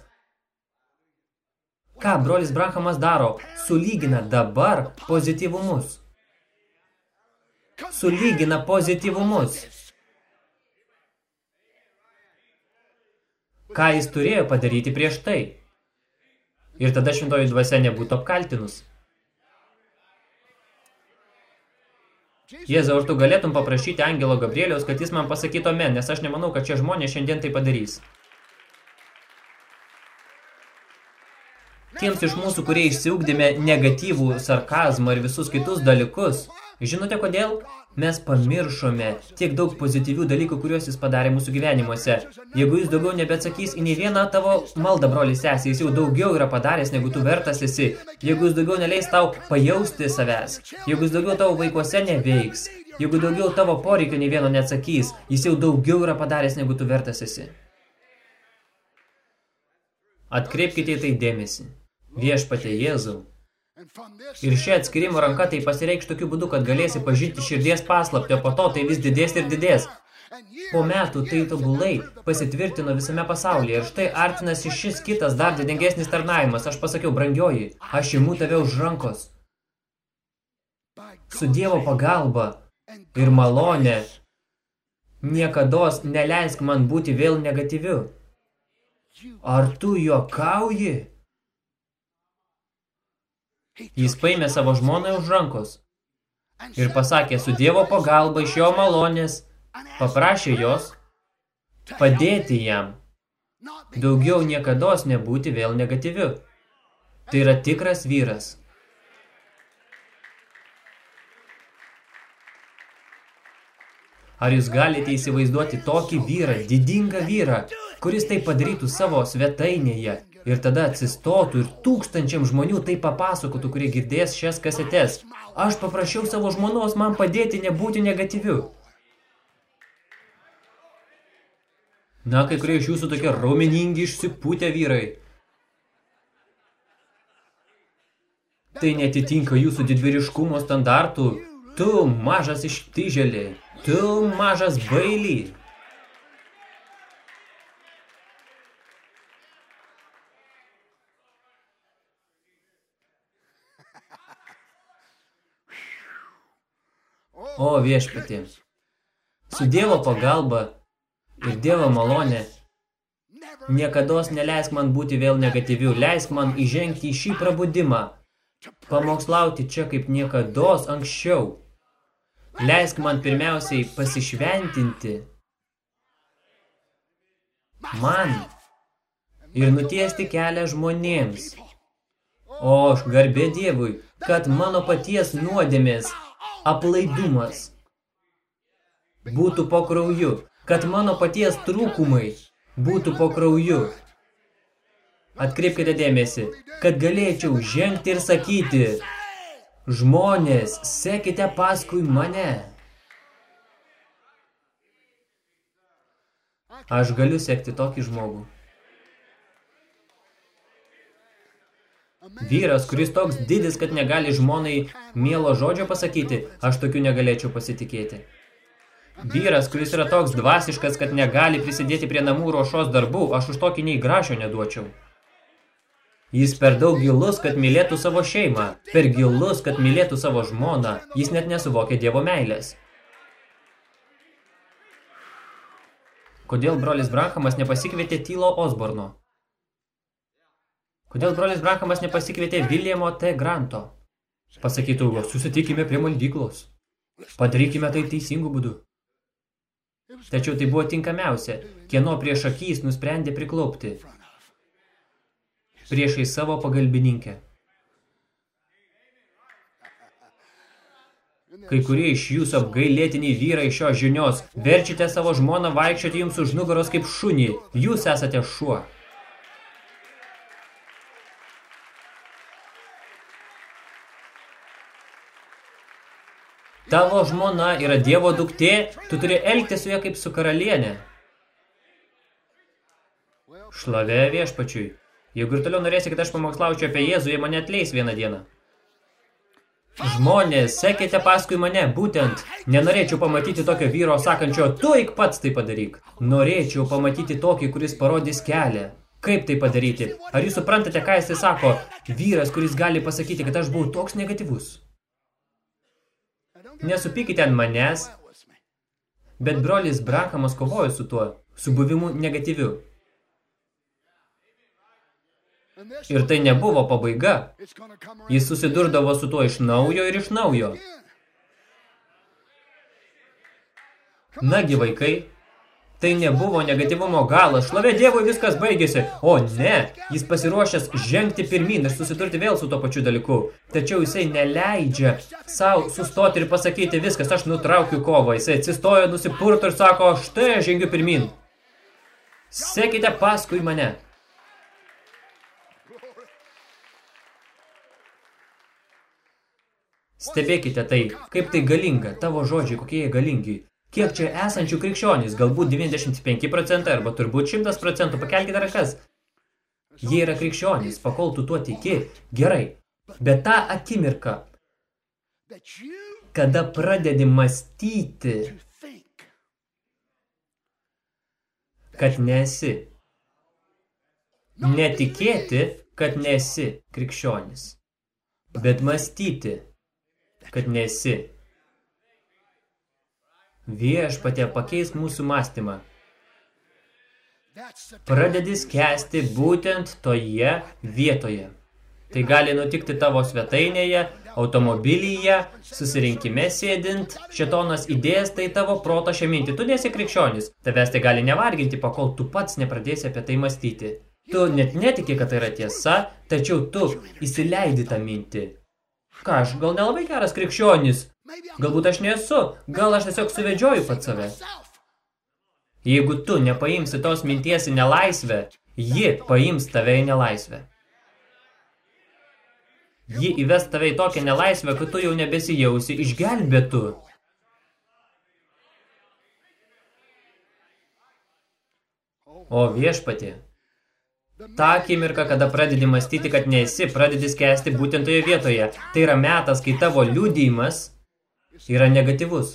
Ką brolis Branhamas daro? Sulygina dabar pozityvumus. Sulygina pozityvumus. Ką jis turėjo padaryti prieš tai? Ir tada šventoji dvasia nebūtų apkaltinus. Jėzau, ar tu galėtum paprašyti angelo Gabrieliaus, kad jis man pasakytų amen, nes aš nemanau, kad šie žmonės šiandien tai padarys. Tiems iš mūsų, kurie išsiugdėme negatyvų sarkazmą ir visus kitus dalykus, žinote kodėl? Mes pamiršome tiek daug pozityvių dalykų, kuriuos jis padarė mūsų gyvenimuose. Jeigu jis daugiau nebeatsakys į nei vieną tavo maldą, broli sesė, jis jau daugiau yra padaręs, negu tu vertas esi. Jeigu jis daugiau neleis tau pajausti savęs, jeigu jis daugiau tavo vaikuose neveiks, jeigu daugiau tavo poreikio nei vieno neatsakys, jis jau daugiau yra padaręs, negu tu vertas esi. Atkreipkite į tai dėmesį. Viešpatė Jėzau, Ir šia atskirimo ranka tai pasireikš tokiu būdu, kad galėsi pažinti širdies paslaptį, po to tai vis didės ir didės. Po metų tai tobulai pasitvirtino visame pasaulyje ir štai artinasi šis kitas dar didingesnis tarnavimas. Aš pasakiau, brangioji, aš imu tave už rankos. Su Dievo pagalba ir malonė niekados neleisk man būti vėl negatyviu. Ar tu juokauji? Jis paėmė savo žmoną už rankos ir pasakė su Dievo pagalba iš jo malonės, paprašė jos padėti jam, daugiau niekados nebūti vėl negatyviu. Tai yra tikras vyras. Ar jūs galite įsivaizduoti tokį vyrą, didingą vyrą, kuris tai padarytų savo svetainėje ir tada atsistotų ir tūkstančiam žmonių tai papasakotų, kurie girdės šias kasetes. Aš paprašiau savo žmonos man padėti nebūti negatyviu. Na, kai kurie iš jūsų tokie raumeningi išsipūtę vyrai. Tai netitinka jūsų didvyriškumo standartų. Tu mažas ištiželė. Tu mažas bailį. O viešpatė, su Dievo pagalba ir Dievo malonė, niekados neleisk man būti vėl negatyviu, leisk man įžengti į šį prabudimą, pamokslauti čia kaip niekados anksčiau. Leisk man pirmiausiai pasišventinti man ir nutiesti kelią žmonėms. O aš garbė Dievui, kad mano paties nuodėmės aplaidumas būtų po krauju, kad mano paties trūkumai būtų po krauju. Atkreipkite dėmesį, kad galėčiau žengti ir sakyti, žmonės, sekite paskui mane. Aš galiu sekti tokį žmogų. Vyras, kuris toks didis, kad negali žmonai mielo žodžio pasakyti, aš tokiu negalėčiau pasitikėti. Vyras, kuris yra toks dvasiškas, kad negali prisidėti prie namų ruošos darbų, aš už tokį nei grašio neduočiau. Jis per daug gilus, kad mylėtų savo šeimą, per gilus, kad mylėtų savo žmoną, jis net nesuvokia Dievo meilės. Kodėl brolis Branhamas nepasikvietė Tylo Osborno? Kodėl brolis Branhamas nepasikvietė Viljamo T. Granto? Pasakytų, susitikime prie maldyklos. Padarykime tai teisingų būdų. Tačiau tai buvo tinkamiausia, kieno prieš akys nusprendė priklaupti priešai savo pagalbininkę. Kai kurie iš jūsų apgailėtiniai vyrai šios žinios, verčiate savo žmoną vaikščioti jums už nugaros kaip šunį. Jūs esate šuo. Tavo žmona yra Dievo duktė, tu turi elgtis su ja kaip su karalienė. Šlavė viešpačiui. Jeigu ir toliau norėsi, kad aš pamokslaučiau apie Jėzų, jie mane atleis vieną dieną. Žmonės, sekite paskui mane, būtent. Nenorėčiau pamatyti tokio vyro sakančio, tu eik pats tai padaryk. Norėčiau pamatyti tokį, kuris parodys kelią. Kaip tai padaryti? Ar jūs suprantate, ką jisai sako? Vyras, kuris gali pasakyti, kad aš buvau toks negatyvus. Nesupykite ant manęs, bet brolis Brakamas kovojo su tuo, su buvimu negatyviu. Ir tai nebuvo pabaiga. Jis susidurdavo su tuo iš naujo ir iš naujo. Nagi vaikai, tai nebuvo negatyvumo galas. Šlovė Dievui viskas baigėsi. O ne, jis pasiruošęs žengti pirmin ir susidurti vėl su to pačiu dalyku. Tačiau jisai neleidžia savo sustoti ir pasakyti viskas, aš nutraukiu kovą. Jisai atsistojo, nusipurto ir sako, štai aš žengiu pirmin. Sekite paskui mane. Stebėkite tai, kaip tai galinga, tavo žodžiai, kokie jie galingi. Kiek čia esančių krikščionys, galbūt 95 procentai arba turbūt 100 procentų, pakelkite rankas. Jie yra krikščionys, pakol tu tuo tiki, gerai. Bet tą akimirką, kada pradedi mąstyti, kad nesi, netikėti, kad nesi krikščionis, bet mąstyti, kad nesi. Viešpatė pakeis mūsų mąstymą. Pradedi skęsti būtent toje vietoje. Tai gali nutikti tavo svetainėje, automobilyje, susirinkime sėdint, šetonas įdės tai tavo proto šią mintį. Tu nesi krikščionis, tavęs tai gali nevarginti, pakol tu pats nepradėsi apie tai mąstyti. Tu net netiki, kad tai yra tiesa, tačiau tu įsileidi tą mintį. Ką, aš gal nelabai geras krikščionis? Galbūt aš nesu, gal aš tiesiog suvedžioju pat save. Jeigu tu nepaimsi tos minties į nelaisvę, ji paims tave į nelaisvę. Ji įves tave į tokią nelaisvę, kad tu jau nebesijausi išgelbėtų. O viešpatė, Ta akimirka, kada pradedi mąstyti, kad nesi, pradedi skęsti būtent toje vietoje. Tai yra metas, kai tavo liudijimas yra negatyvus.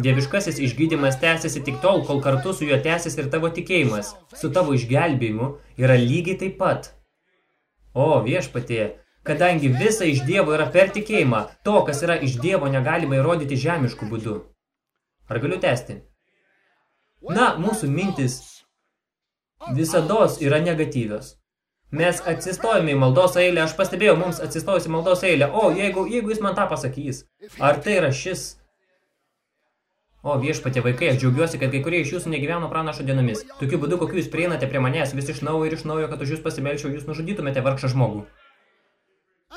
Dieviškasis išgydymas tęsiasi tik tol, kol kartu su juo tęsiasi ir tavo tikėjimas. Su tavo išgelbėjimu yra lygiai taip pat. O, viešpatie, kadangi visa iš Dievo yra per tikėjimą, to, kas yra iš Dievo, negalima įrodyti žemiškų būdų. Ar galiu tęsti? Na, mūsų mintis visados yra negatyvios. Mes atsistojame į maldos eilę, aš pastebėjau, mums atsistojus į maldos eilę, o jeigu, jeigu jis man tą pasakys, ar tai yra šis? O viešpatė vaikai, aš džiaugiuosi, kad kai kurie iš jūsų negyveno pranašo dienomis. Tokiu būdu, kokiu jūs prieinate prie manęs vis iš naujo ir iš naujo, kad už jūs pasimelčiau, jūs nužudytumėte vargšą žmogų.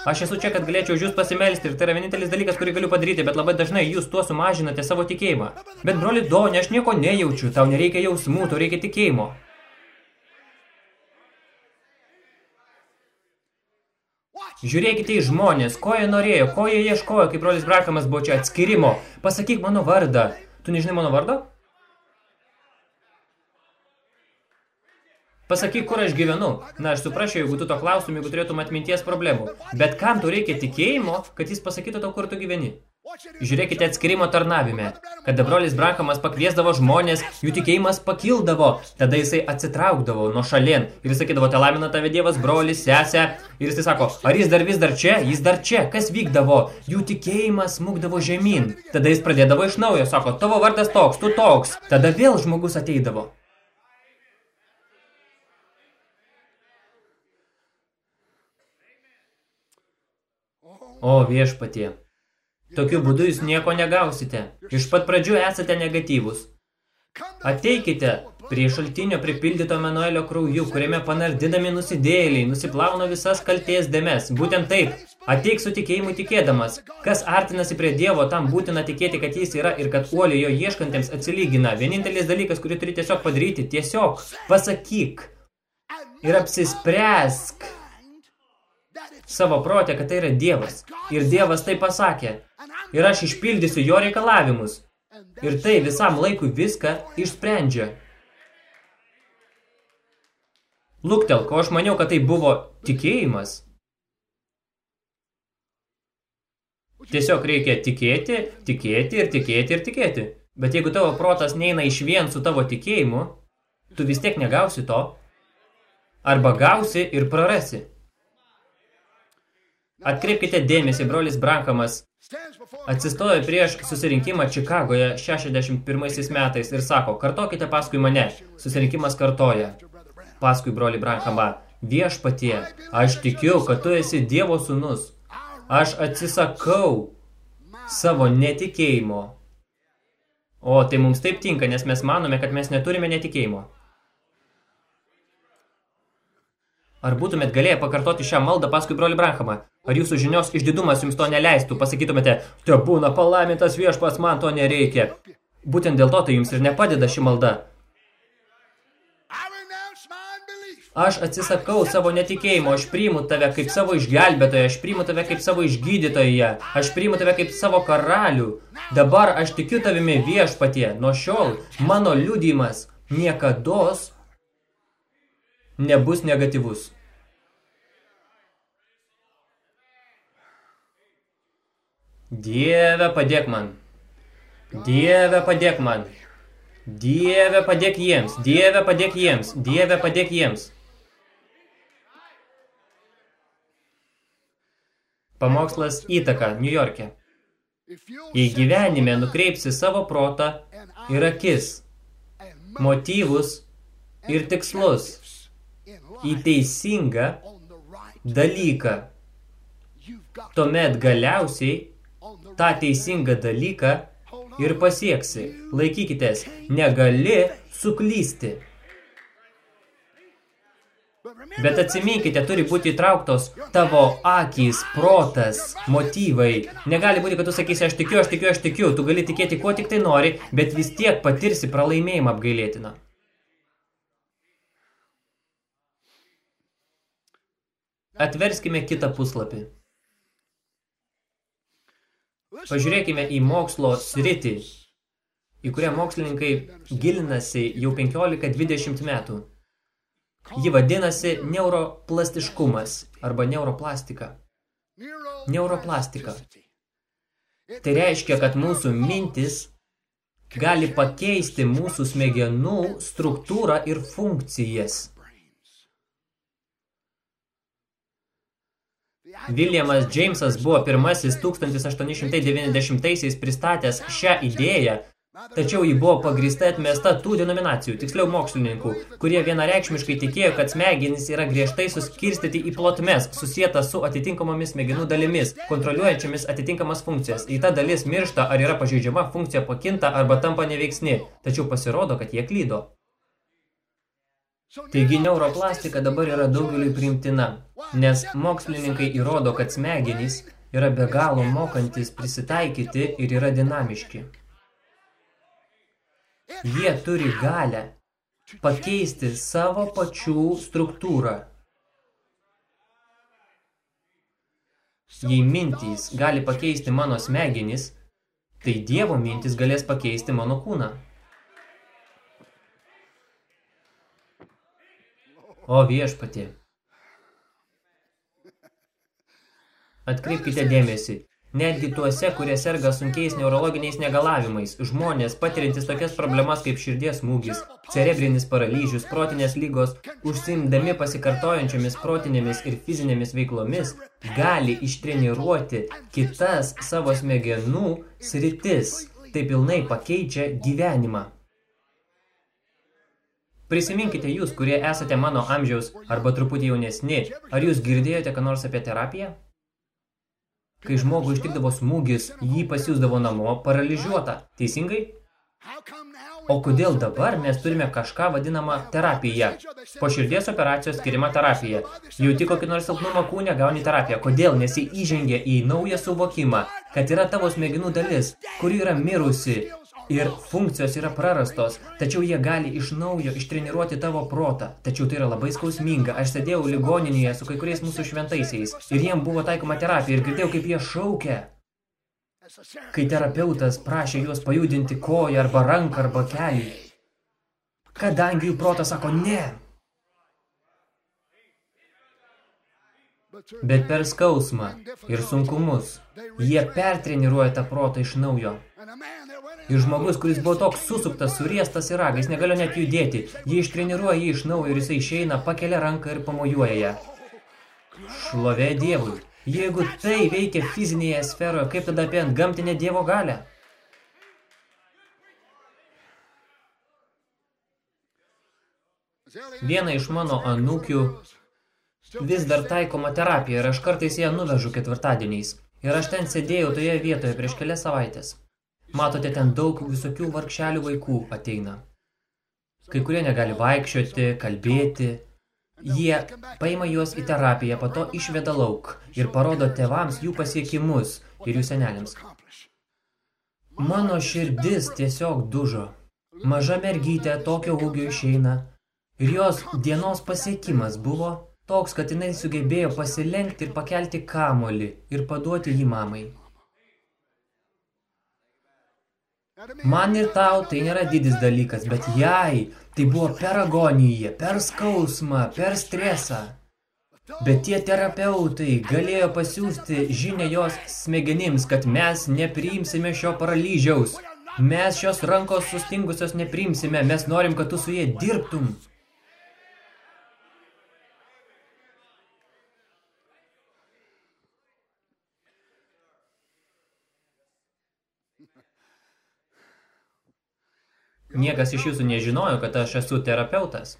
Aš esu čia, kad galėčiau už jūs pasimelsti ir tai yra vienintelis dalykas, kurį galiu padaryti, bet labai dažnai jūs tuo sumažinate savo tikėjimą. Bet broli Donė, aš nieko nejaučiu, tau nereikia jausmų, tau reikia tikėjimo. Žiūrėkite į žmonės, ko jie norėjo, ko jie ieškojo, kai brolis Brakamas buvo čia atskirimo. Pasakyk mano vardą. Tu nežinai mano vardo? Pasakyk, kur aš gyvenu. Na, aš suprašiau, jeigu tu to klaustum, jeigu turėtum atminties problemų. Bet kam tau reikia tikėjimo, kad jis pasakytų tau, kur tu gyveni? Žiūrėkite atskirimo tarnavime. Kada brolis Brankamas pakviesdavo žmonės, jų tikėjimas pakildavo, tada jisai atsitraukdavo nuo šalien ir jis sakydavo, te lamina tave dievas, brolis, sesė. Ir jisai sako, ar jis dar vis dar čia, jis dar čia, kas vykdavo? Jų tikėjimas smukdavo žemyn. Tada jis pradėdavo iš naujo, sako, tavo vardas toks, tu toks. Tada vėl žmogus ateidavo. O viešpatie. Tokiu būdu jūs nieko negausite. Iš pat pradžių esate negatyvus. Ateikite prie šaltinio pripildyto Manuelio krauju, kuriame panardinami nusidėliai, nusiplauna visas kalties dėmes. Būtent taip. Ateik su tikėjimu tikėdamas. Kas artinasi prie Dievo, tam būtina tikėti, kad jis yra ir kad uoliai jo ieškantiems atsilygina. Vienintelis dalykas, kurį turi tiesiog padaryti, tiesiog pasakyk ir apsispręsk savo protę, kad tai yra Dievas. Ir Dievas tai pasakė. Ir aš išpildysiu jo reikalavimus. Ir tai visam laikui viską išsprendžia. Luktel, ko aš maniau, kad tai buvo tikėjimas. Tiesiog reikia tikėti, tikėti ir tikėti ir tikėti. Bet jeigu tavo protas neina iš vien su tavo tikėjimu, tu vis tiek negausi to. Arba gausi ir prarasi. Atkreipkite dėmesį, brolis Brankamas atsistojo prieš susirinkimą Čikagoje 61 metais ir sako, kartokite paskui mane. Susirinkimas kartoja. Paskui brolį Brankamą, viešpatie, aš tikiu, kad tu esi Dievo sūnus. Aš atsisakau savo netikėjimo. O, tai mums taip tinka, nes mes manome, kad mes neturime netikėjimo. Ar būtumėt galėję pakartoti šią maldą paskui brolį Branhamą? Ar jūsų žinios išdidumas jums to neleistų? Pasakytumėte, te būna palaimintas viešpas, man to nereikia. Būtent dėl to tai jums ir nepadeda ši malda. Aš atsisakau savo netikėjimo, aš priimu tave kaip savo išgelbėtoją, aš priimu tave kaip savo išgydytoją, aš priimu tave kaip savo karalių. Dabar aš tikiu tavimi viešpatie, nuo šiol mano liudijimas niekados nebus negatyvus. Dieve, padėk man. Dieve, padėk man. Dieve, padėk jiems. Dieve, padėk jiems. Dieve, padėk jiems. Pamokslas įtaka New York'e. Į gyvenime nukreipsi savo protą ir akis, motyvus ir tikslus į teisingą dalyką. Tuomet galiausiai tą teisingą dalyką ir pasieksi. Laikykitės, negali suklysti. Bet atsiminkite, turi būti įtrauktos tavo akys, protas, motyvai. Negali būti, kad tu sakysi, aš tikiu, aš tikiu, aš tikiu. Tu gali tikėti, kuo tik tai nori, bet vis tiek patirsi pralaimėjimą apgailėtiną. Atverskime kitą puslapį. Pažiūrėkime į mokslo sritį, į kurią mokslininkai gilinasi jau 15-20 metų. Ji vadinasi neuroplastiškumas arba neuroplastika. Neuroplastika. Tai reiškia, kad mūsų mintis gali pakeisti mūsų smegenų struktūrą ir funkcijas. Williamas Jamesas buvo pirmasis 1890-aisiais pristatęs šią idėją, tačiau ji buvo pagrįsta atmesta tų denominacijų, tiksliau mokslininkų, kurie vienareikšmiškai tikėjo, kad smegenys yra griežtai suskirstyti į plotmes, susijęta su atitinkamomis smegenų dalimis, kontroliuojančiamis atitinkamas funkcijas. Į ta dalis miršta ar yra pažeidžiama, funkcija pakinta arba tampa neveiksni, tačiau pasirodo, kad jie klydo. Taigi neuroplastika dabar yra daugeliui priimtina, nes mokslininkai įrodo, kad smegenys yra be galo mokantis prisitaikyti ir yra dinamiški. Jie turi galę pakeisti savo pačių struktūrą. Jei mintys gali pakeisti mano smegenis, tai Dievo mintys galės pakeisti mano kūną. O viešpatė. Atkreipkite dėmesį, netgi tuose, kurie serga sunkiais neurologiniais negalavimais, žmonės patiriantis tokias problemas kaip širdies smūgis, cerebrinis paralyžius, protinės lygos, užsimdami pasikartojančiomis protinėmis ir fizinėmis veiklomis, gali ištreniruoti kitas savo smegenų sritis. Tai pilnai pakeičia gyvenimą. Prisiminkite jūs, kurie esate mano amžiaus arba truputį jaunesni, ar jūs girdėjote ką nors apie terapiją? Kai žmogų ištikdavo smūgis, jį pasiūsdavo namo paralyžiuotą. Teisingai? O kodėl dabar mes turime kažką vadinamą terapiją? Po širdies operacijos skiriama terapija. Jauti kokį nors silpnumą kūne, gauni terapiją. Kodėl? Nes jį įžengia į naują suvokimą, kad yra tavo smegenų dalis, kuri yra mirusi ir funkcijos yra prarastos, tačiau jie gali iš naujo ištreniruoti tavo protą. Tačiau tai yra labai skausminga. Aš sėdėjau ligoninėje su kai kuriais mūsų šventaisiais ir jiem buvo taikoma terapija ir girdėjau, kaip jie šaukia. Kai terapeutas prašė juos pajudinti koją arba ranką arba kelį. Kadangi jų protas sako ne. Bet per skausmą ir sunkumus jie pertreniruoja tą protą iš naujo. Ir žmogus, kuris buvo toks susuktas, suriestas į ragą, jis negalėjo net judėti. Jie ištreniruoja jį iš naujo ir jisai išeina, pakelia ranką ir pamojuoja ją. Šlovė Dievui. Jeigu tai veikia fizinėje sferoje, kaip tada apie gamtinę Dievo galę? Viena iš mano anūkių vis dar taikoma terapija ir aš kartais ją nuvežu ketvirtadieniais. Ir aš ten sėdėjau toje vietoje prieš kelias savaitės. Matote, ten daug visokių vargšelių vaikų ateina. Kai kurie negali vaikščioti, kalbėti. Jie paima juos į terapiją, po to išveda lauk ir parodo tėvams jų pasiekimus ir jų senelėms. Mano širdis tiesiog dužo. Maža mergytė tokio ūgio išeina ir jos dienos pasiekimas buvo toks, kad jinai sugebėjo pasilenkti ir pakelti kamolį ir paduoti jį mamai. Man ir tau tai nėra didis dalykas, bet jai tai buvo per agoniją, per skausmą, per stresą. Bet tie terapeutai galėjo pasiūsti žinę jos smegenims, kad mes nepriimsime šio paralyžiaus. Mes šios rankos sustingusios nepriimsime, mes norim, kad tu su jie dirbtum. Niekas iš jūsų nežinojo, kad aš esu terapeutas.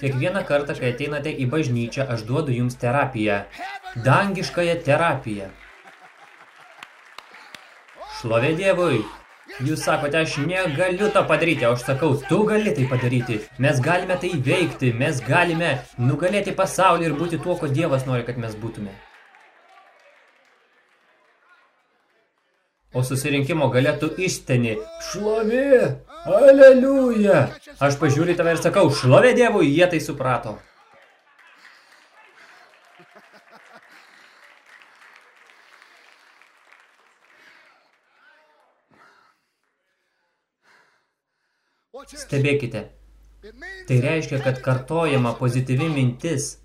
Kiekvieną kartą, kai ateinate į bažnyčią, aš duodu jums terapiją. Dangiškąją terapiją. Šlovė Dievui. Jūs sakote, aš negaliu to padaryti, o aš sakau, tu gali tai padaryti. Mes galime tai veikti, mes galime nugalėti pasaulį ir būti tuo, ko Dievas nori, kad mes būtume. O susirinkimo galėtų išstenį. Šlovė! Aleliuja! Aš pažiūrį tave ir sakau, šlovė Dievui, jie tai suprato. Stebėkite. Tai reiškia, kad kartojama pozityvi mintis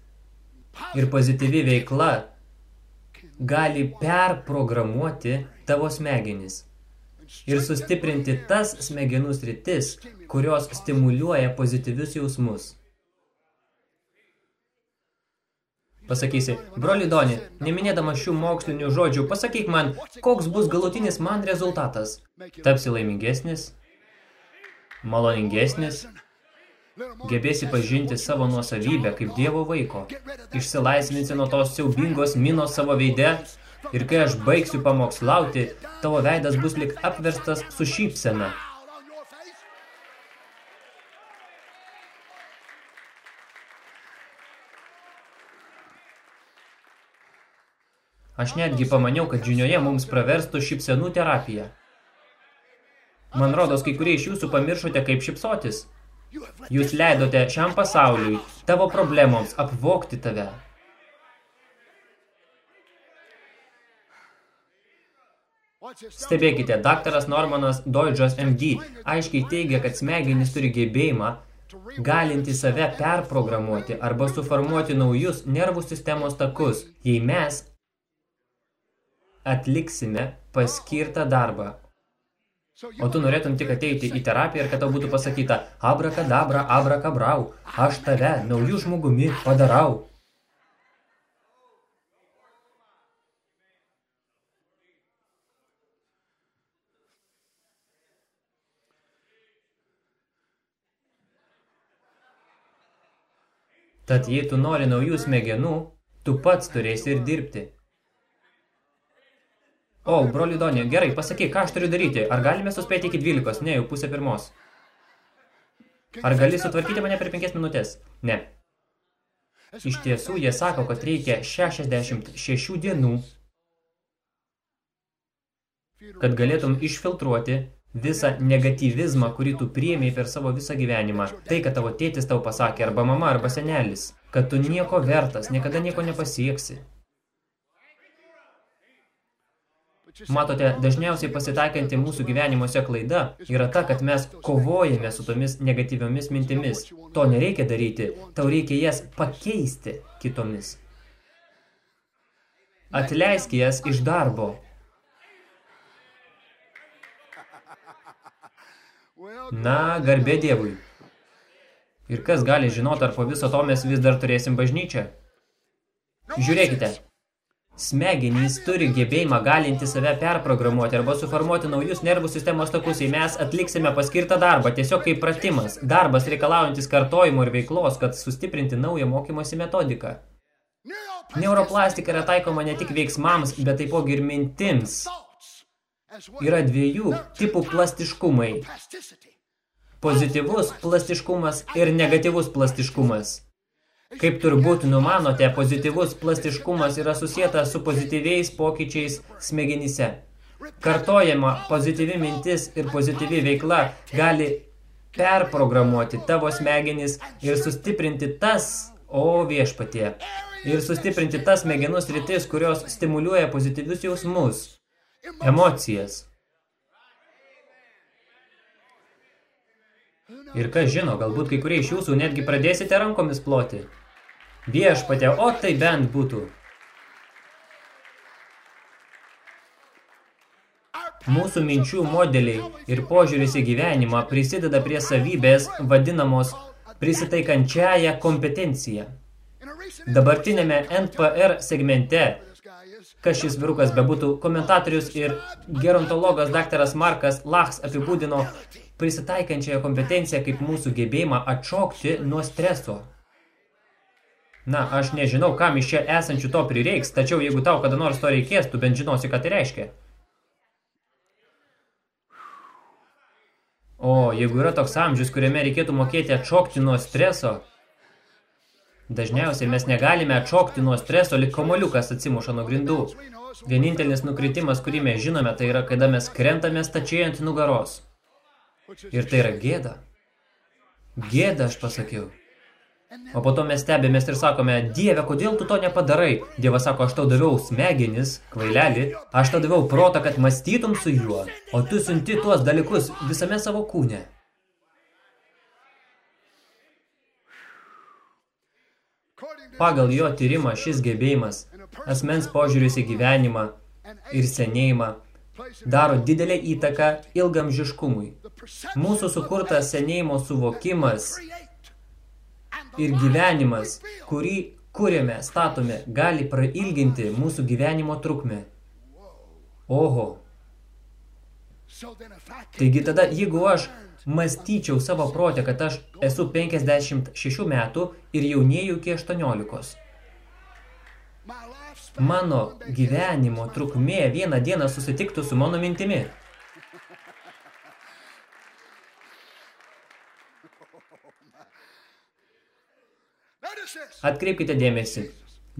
ir pozityvi veikla gali perprogramuoti tavo smegenis ir sustiprinti tas smegenų sritis, kurios stimuliuoja pozityvius jausmus. Pasakysi, broli Doni, neminėdama šių mokslinių žodžių, pasakyk man, koks bus galutinis man rezultatas. Tapsi laimingesnis, maloningesnis, gebėsi pažinti savo nuosavybę kaip Dievo vaiko, išsilaisvinsi nuo tos siaubingos minos savo veide ir kai aš baigsiu pamokslauti, tavo veidas bus lik apverstas su šypsena. Aš netgi pamaniau, kad žinioje mums praverstų šypsenų terapija. Man rodos, kai kurie iš jūsų pamiršote, kaip šypsotis. Jūs leidote šiam pasauliui, tavo problemoms apvokti tave. Stebėkite, daktaras Normanas Deutschas MD aiškiai teigia, kad smegenys turi gebėjimą galinti save perprogramuoti arba suformuoti naujus nervų sistemos takus, jei mes atliksime paskirtą darbą. O tu norėtum tik ateiti į terapiją ir kad tau būtų pasakyta abrakadabra, abrakabrau, aš tave naujų žmogumi padarau. Tad jei tu nori naujų smegenų, tu pats turėsi ir dirbti. O, broli Donė, gerai, pasakyk, ką aš turiu daryti? Ar galime suspėti iki 12? Ne, jau pusė pirmos. Ar gali sutvarkyti mane per 5 minutės? Ne. Iš tiesų, jie sako, kad reikia 66 dienų, kad galėtum išfiltruoti visą negatyvizmą, kurį tu priėmėjai per savo visą gyvenimą. Tai, kad tavo tėtis tau pasakė, arba mama, arba senelis, kad tu nieko vertas, niekada nieko nepasieksi. Matote, dažniausiai pasitaikanti mūsų gyvenimuose klaida yra ta, kad mes kovojame su tomis negatyviomis mintimis. To nereikia daryti, tau reikia jas pakeisti kitomis. Atleisk jas iš darbo, Na, garbė Dievui. Ir kas gali žinoti, ar po viso to mes vis dar turėsim bažnyčią? Žiūrėkite. Smegenys turi gebėjimą galinti save perprogramuoti arba suformuoti naujus nervų sistemos takus, jei mes atliksime paskirtą darbą, tiesiog kaip pratimas. Darbas reikalaujantis kartojimo ir veiklos, kad sustiprinti naują mokymosi metodiką. Neuroplastika yra taikoma ne tik veiksmams, bet taipogi ir mintims. Yra dviejų tipų plastiškumai. Pozityvus plastiškumas ir negatyvus plastiškumas. Kaip turbūt numanote, pozityvus plastiškumas yra susijęs su pozityviais pokyčiais smegenyse. Kartojama pozityvi mintis ir pozityvi veikla gali perprogramuoti tavo smegenis ir sustiprinti tas, o viešpatie, ir sustiprinti tas smegenų sritis, kurios stimuliuoja pozityvius jausmus emocijas. Ir kas žino, galbūt kai kurie iš jūsų netgi pradėsite rankomis ploti. Viešpatė, o tai bent būtų. Mūsų minčių modeliai ir požiūris į gyvenimą prisideda prie savybės vadinamos prisitaikančiaja kompetencija. Dabartinėme NPR segmente kas šis vyrukas bebūtų, komentatorius ir gerontologas daktaras Markas Lachs apibūdino prisitaikančiąją kompetenciją kaip mūsų gebėjimą atšokti nuo streso. Na, aš nežinau, kam iš čia esančių to prireiks, tačiau jeigu tau kada nors to reikės, tu bent žinosi, ką tai reiškia. O jeigu yra toks amžius, kuriame reikėtų mokėti atšokti nuo streso, Dažniausiai mes negalime atšokti nuo streso, lik komoliukas atsimuša nuo grindų. Vienintelis nukritimas, kurį mes žinome, tai yra, kada mes krentame stačiai ant nugaros. Ir tai yra gėda. Gėda, aš pasakiau. O po to mes stebėmės ir sakome, Dieve, kodėl tu to nepadarai? Dievas sako, aš tau daviau smegenis, kvailelį, aš tau daviau protą, kad mąstytum su juo, o tu siunti tuos dalykus visame savo kūne. Pagal jo tyrimą šis gebėjimas, asmens požiūris į gyvenimą ir senėjimą, daro didelę įtaką ilgamžiškumui. Mūsų sukurtas senėjimo suvokimas ir gyvenimas, kurį kuriame, statome, gali prailginti mūsų gyvenimo trukmę. Oho. Taigi tada, jeigu aš mąstyčiau savo protę, kad aš esu 56 metų ir jaunėjau iki 18. Mano gyvenimo trukmė vieną dieną susitiktų su mano mintimi. Atkreipkite dėmesį.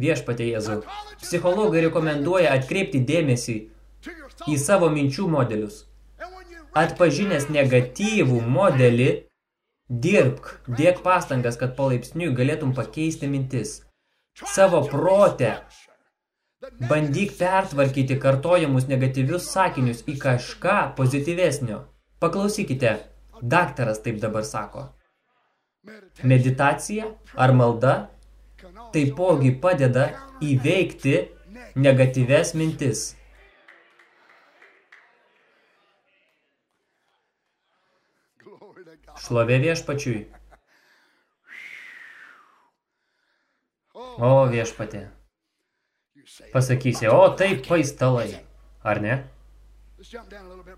Viešpatė Jėzu. Psichologai rekomenduoja atkreipti dėmesį į savo minčių modelius. Atpažinęs negatyvų modelį, dirbk, dėk pastangas, kad palaipsniui galėtum pakeisti mintis. Savo protę Bandyk pertvarkyti kartojamus negatyvius sakinius į kažką pozityvesnio. Paklausykite, daktaras taip dabar sako. Meditacija ar malda taipogi padeda įveikti negatyves mintis. Šlovė viešpačiui. O viešpatė. Pasakysi, o taip paistalai. Ar ne?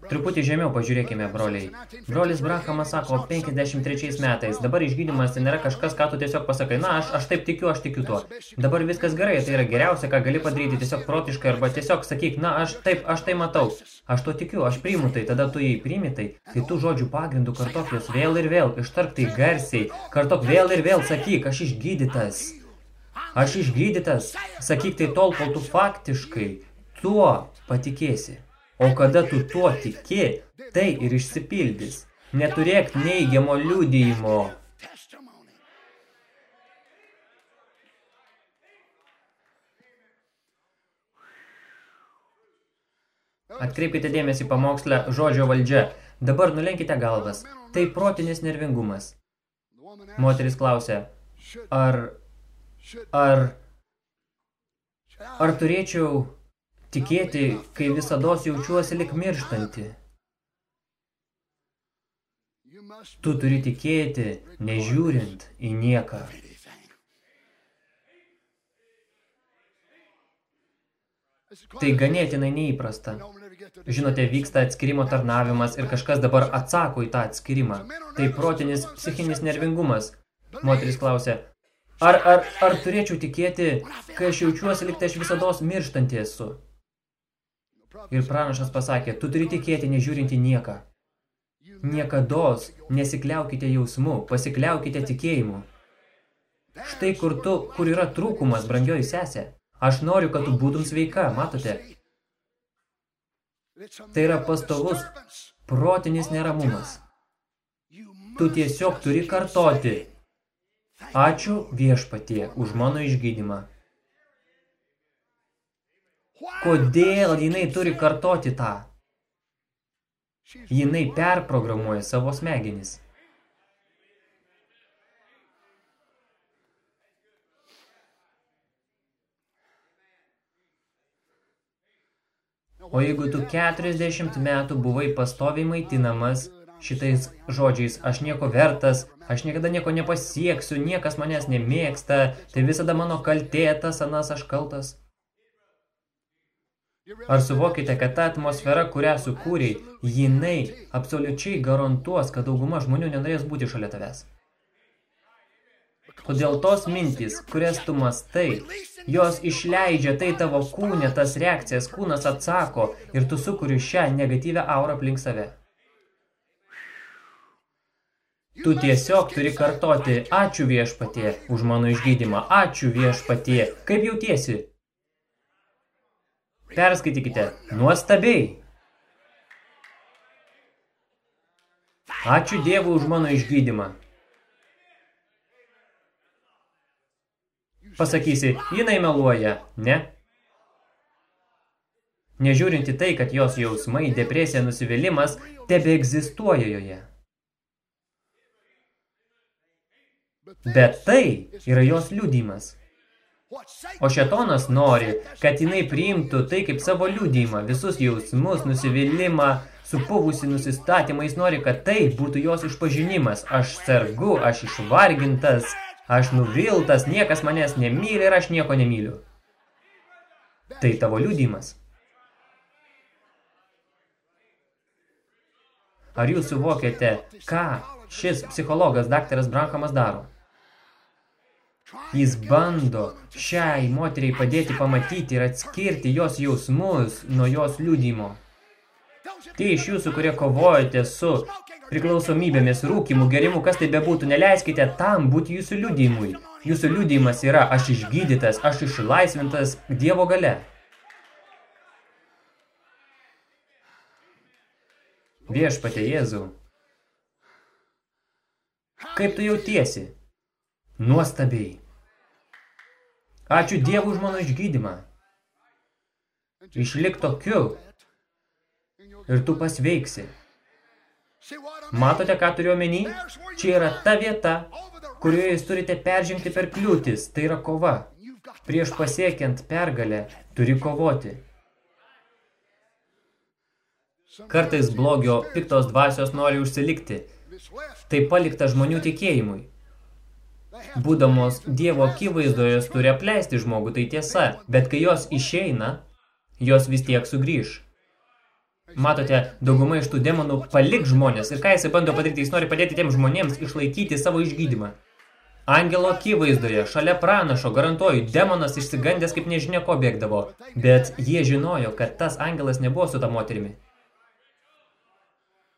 Truputį žemiau pažiūrėkime, broliai. Brolis Brahamas sako, 53 metais, dabar išgydymas tai nėra kažkas, ką tu tiesiog pasakai, na, aš, aš taip tikiu, aš tikiu tuo. Dabar viskas gerai, tai yra geriausia, ką gali padaryti, tiesiog protiškai, arba tiesiog sakyk, na, aš taip, aš tai matau. Aš to tikiu, aš priimu tai, tada tu jį priimi tai, kai tu žodžių pagrindų kartok juos vėl ir vėl, ištark tai garsiai, kartok vėl ir vėl, sakyk, aš išgydytas. Aš išgydytas, sakyk tai tol, kol tu faktiškai tuo patikėsi. O kada tu tuo tiki, tai ir išsipildys. Neturėk neigiamo liudijimo. Atkreipkite dėmesį pamokslę žodžio valdžia. Dabar nulenkite galvas. Tai protinis nervingumas. Moteris klausė, ar, ar, ar turėčiau tikėti, kai visados jaučiuosi lik mirštanti. Tu turi tikėti, nežiūrint į nieką. Tai ganėtinai neįprasta. Žinote, vyksta atskirimo tarnavimas ir kažkas dabar atsako į tą atskirimą. Tai protinis psichinis nervingumas. Moteris klausė, ar, ar, ar turėčiau tikėti, kai aš jaučiuosi, lyg tai aš visados mirštanti esu? Ir pranašas pasakė, tu turi tikėti nežiūrinti nieką. Niekados nesikliaukite jausmu, pasikliaukite tikėjimu. Štai kur tu, kur yra trūkumas, brangioji sesė. Aš noriu, kad tu būtum sveika, matote? Tai yra pastovus protinis neramumas. Tu tiesiog turi kartoti. Ačiū viešpatie už mano išgydymą. Kodėl jinai turi kartoti tą? Jinai perprogramuoja savo smegenis. O jeigu tu 40 metų buvai pastoviai maitinamas šitais žodžiais, aš nieko vertas, aš niekada nieko nepasieksiu, niekas manęs nemėgsta, tai visada mano kaltė, tas anas aš kaltas. Ar suvokite, kad ta atmosfera, kurią sukūrei, jinai absoliučiai garantuos, kad dauguma žmonių nenorės būti šalia tavęs? Todėl tos mintys, kurias tu mastai, jos išleidžia tai tavo kūnė, tas reakcijas, kūnas atsako ir tu sukuri šią negatyvę aurą aplink save. Tu tiesiog turi kartoti, ačiū viešpatie už mano išgydymą, ačiū viešpatie, kaip jautiesi? Perskaitykite. Nuostabiai. Ačiū Dievui už mano išgydymą. Pasakysi, jinai meluoja, ne? Nežiūrinti tai, kad jos jausmai, depresija, nusivylimas tebe egzistuoja joje. Bet tai yra jos liudymas. O šetonas nori, kad jinai priimtų tai kaip savo liudymą, visus jausmus, nusivylimą, supuvusi nusistatymą, jis nori, kad tai būtų jos išpažinimas. Aš sergu, aš išvargintas, aš nuviltas, niekas manęs nemyli ir aš nieko nemyliu. Tai tavo liudymas. Ar jūs suvokiate, ką šis psichologas daktaras Brankamas daro? Jis bando šiai moteriai padėti pamatyti ir atskirti jos jausmus nuo jos liudimo. Tie iš jūsų, kurie kovojate su priklausomybėmis, rūkimu, gerimu, kas tai bebūtų, neleiskite tam būti jūsų liudymui. Jūsų liudymas yra, aš išgydytas, aš išlaisvintas Dievo gale. Viešpate Jėzau, kaip tu jautiesi? Nuostabiai. Ačiū Dievui už mano išgydymą. Išlik tokiu ir tu pasveiksi. Matote, ką turiu omeny? Čia yra ta vieta, kurioje jūs turite peržengti per kliūtis. Tai yra kova. Prieš pasiekiant pergalę turi kovoti. Kartais blogio piktos dvasios nori užsilikti. Tai palikta žmonių tikėjimui. Būdamos Dievo akivaizdoje turi apleisti žmogų, tai tiesa. Bet kai jos išeina, jos vis tiek sugrįž. Matote, dauguma iš tų demonų palik žmonės. Ir ką jisai bando padaryti? Jis nori padėti tiems žmonėms išlaikyti savo išgydymą. Angelo akivaizdoje, šalia pranašo, garantuoju, demonas išsigandęs kaip nežinia ko bėgdavo. Bet jie žinojo, kad tas angelas nebuvo su ta moterimi.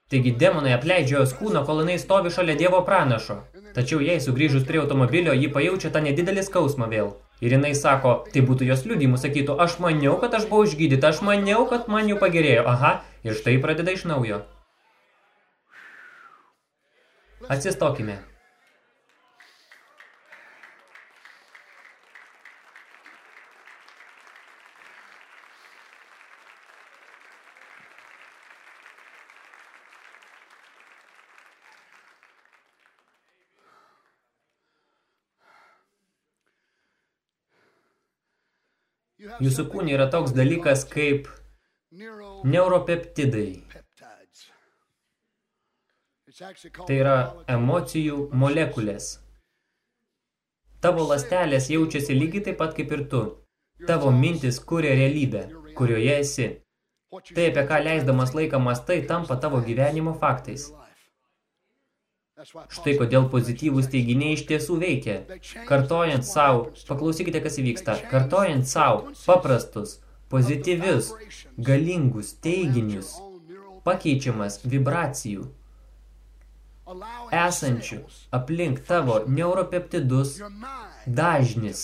Taigi demonai apleidžia jos kūną, kol jinai stovi šalia Dievo pranašo. Tačiau jei sugrįžus prie automobilio, ji pajaučia tą nedidelį skausmą vėl. Ir jinai sako, tai būtų jos liudijimus, sakytų, aš maniau, kad aš buvau išgydyta, aš maniau, kad man jau pagerėjo. Aha, ir štai pradeda iš naujo. Atsistokime. Jūsų kūne yra toks dalykas kaip neuropeptidai. Tai yra emocijų molekulės. Tavo lastelės jaučiasi lygiai taip pat kaip ir tu. Tavo mintis kuria realybę, kurioje esi. Tai, apie ką leisdamas laiką mastai, tampa tavo gyvenimo faktais. Štai kodėl pozityvūs teiginiai iš tiesų veikia. Kartojant savo, paklausykite, kas įvyksta, kartojant savo paprastus, pozityvius, galingus teiginius, pakeičiamas vibracijų, esančių aplink tavo neuropeptidus, dažnis,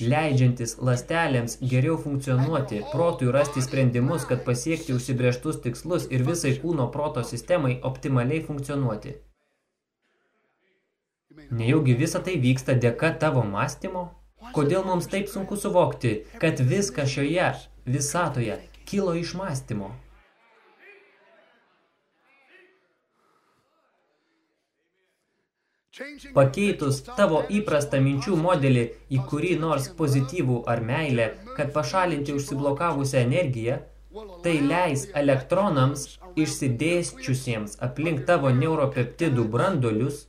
leidžiantis lastelėms geriau funkcionuoti, protui rasti sprendimus, kad pasiekti užsibrieštus tikslus ir visai kūno proto sistemai optimaliai funkcionuoti. Nejaugi visa tai vyksta dėka tavo mąstymo? Kodėl mums taip sunku suvokti, kad viską šioje visatoje kilo iš mąstymo? Pakeitus tavo įprastą minčių modelį į kurį nors pozityvų ar meilę, kad pašalinti užsiblokavusią energiją, tai leis elektronams išsidėsčiusiems aplink tavo neuropeptidų brandolius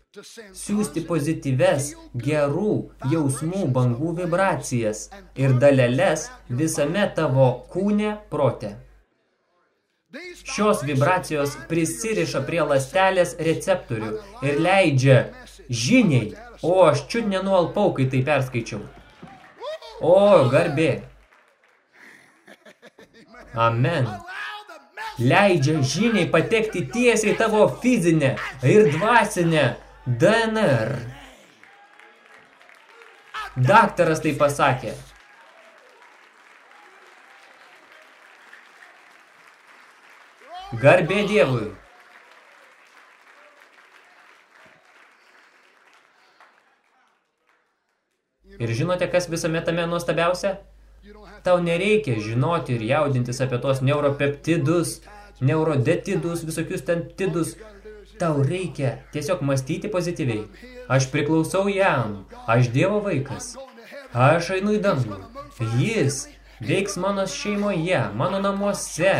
siūsti pozityves, gerų jausmų bangų vibracijas ir daleles visame tavo kūne prote. Šios vibracijos prisiriša prie lastelės receptorių ir leidžia žiniai, o aš čiut nenualpau, kai tai perskaičiau. O, garbė. Amen. Leidžia žiniai patekti tiesiai tavo fizinę ir dvasinę DNR. Daktaras tai pasakė. Garbė Dievui. Ir žinote, kas visame tame nuostabiausia? Tau nereikia žinoti ir jaudintis apie tos neuropeptidus, neurodetidus, visokius ten tidus, Tau reikia tiesiog mąstyti pozityviai. Aš priklausau jam, aš Dievo vaikas. Aš einu į dangų. Jis veiks mano šeimoje, mano namuose.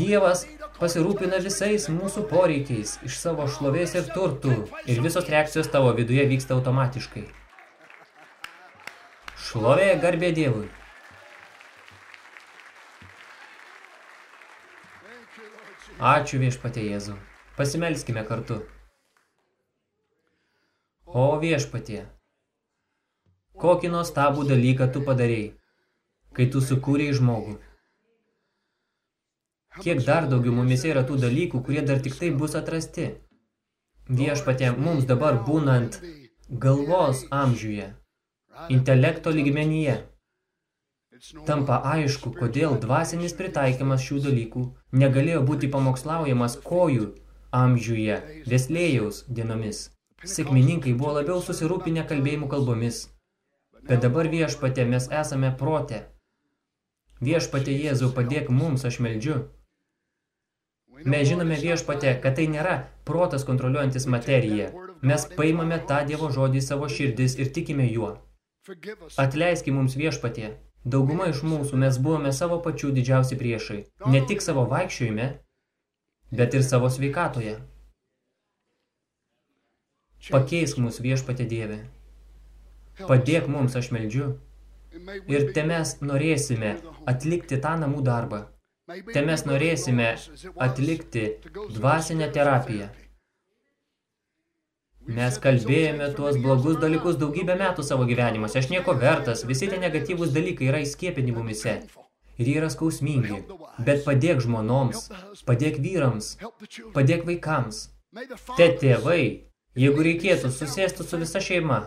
Dievas pasirūpina visais mūsų poreikiais iš savo šlovės ir turtų. Ir visos reakcijos tavo viduje vyksta automatiškai. Šlovė garbė Dievui. Ačiū viešpatie Jėzų. Pasimelskime kartu. O viešpatie, kokį nuostabų dalyką tu padarėjai, kai tu sukūrei žmogų. Kiek dar daugiau mumise yra tų dalykų, kurie dar tik tai bus atrasti. Viešpatie, mums dabar būnant galvos amžiuje, intelekto lygmenyje, Tampa aišku, kodėl dvasinis pritaikymas šių dalykų negalėjo būti pamokslaujamas kojų amžiuje, Veslėjaus dienomis. Sėkmininkai buvo labiau susirūpinę kalbėjimų kalbomis. Bet dabar viešpatė mes esame prote. Viešpatė Jėzau, padėk mums, aš meldžiu. Mes žinome viešpatė, kad tai nėra protas kontroliuojantis materiją. Mes paimame tą Dievo žodį savo širdis ir tikime juo. Atleiski mums viešpatė. Dauguma iš mūsų mes buvome savo pačių didžiausi priešai. Ne tik savo vaikščiojime, bet ir savo sveikatoje. Pakeisk mus viešpatė Dieve. Padėk mums, aš meldžiu. Ir te mes norėsime atlikti tą namų darbą. Te mes norėsime atlikti dvasinę terapiją. Mes kalbėjome tuos blogus dalykus daugybę metų savo gyvenimuose. Aš nieko vertas, visi tie negatyvūs dalykai yra įskiepini mumise. Ir jie yra skausmingi. Bet padėk žmonoms, padėk vyrams, padėk vaikams. Te tėvai, jeigu reikėtų, susėstų su visa šeima.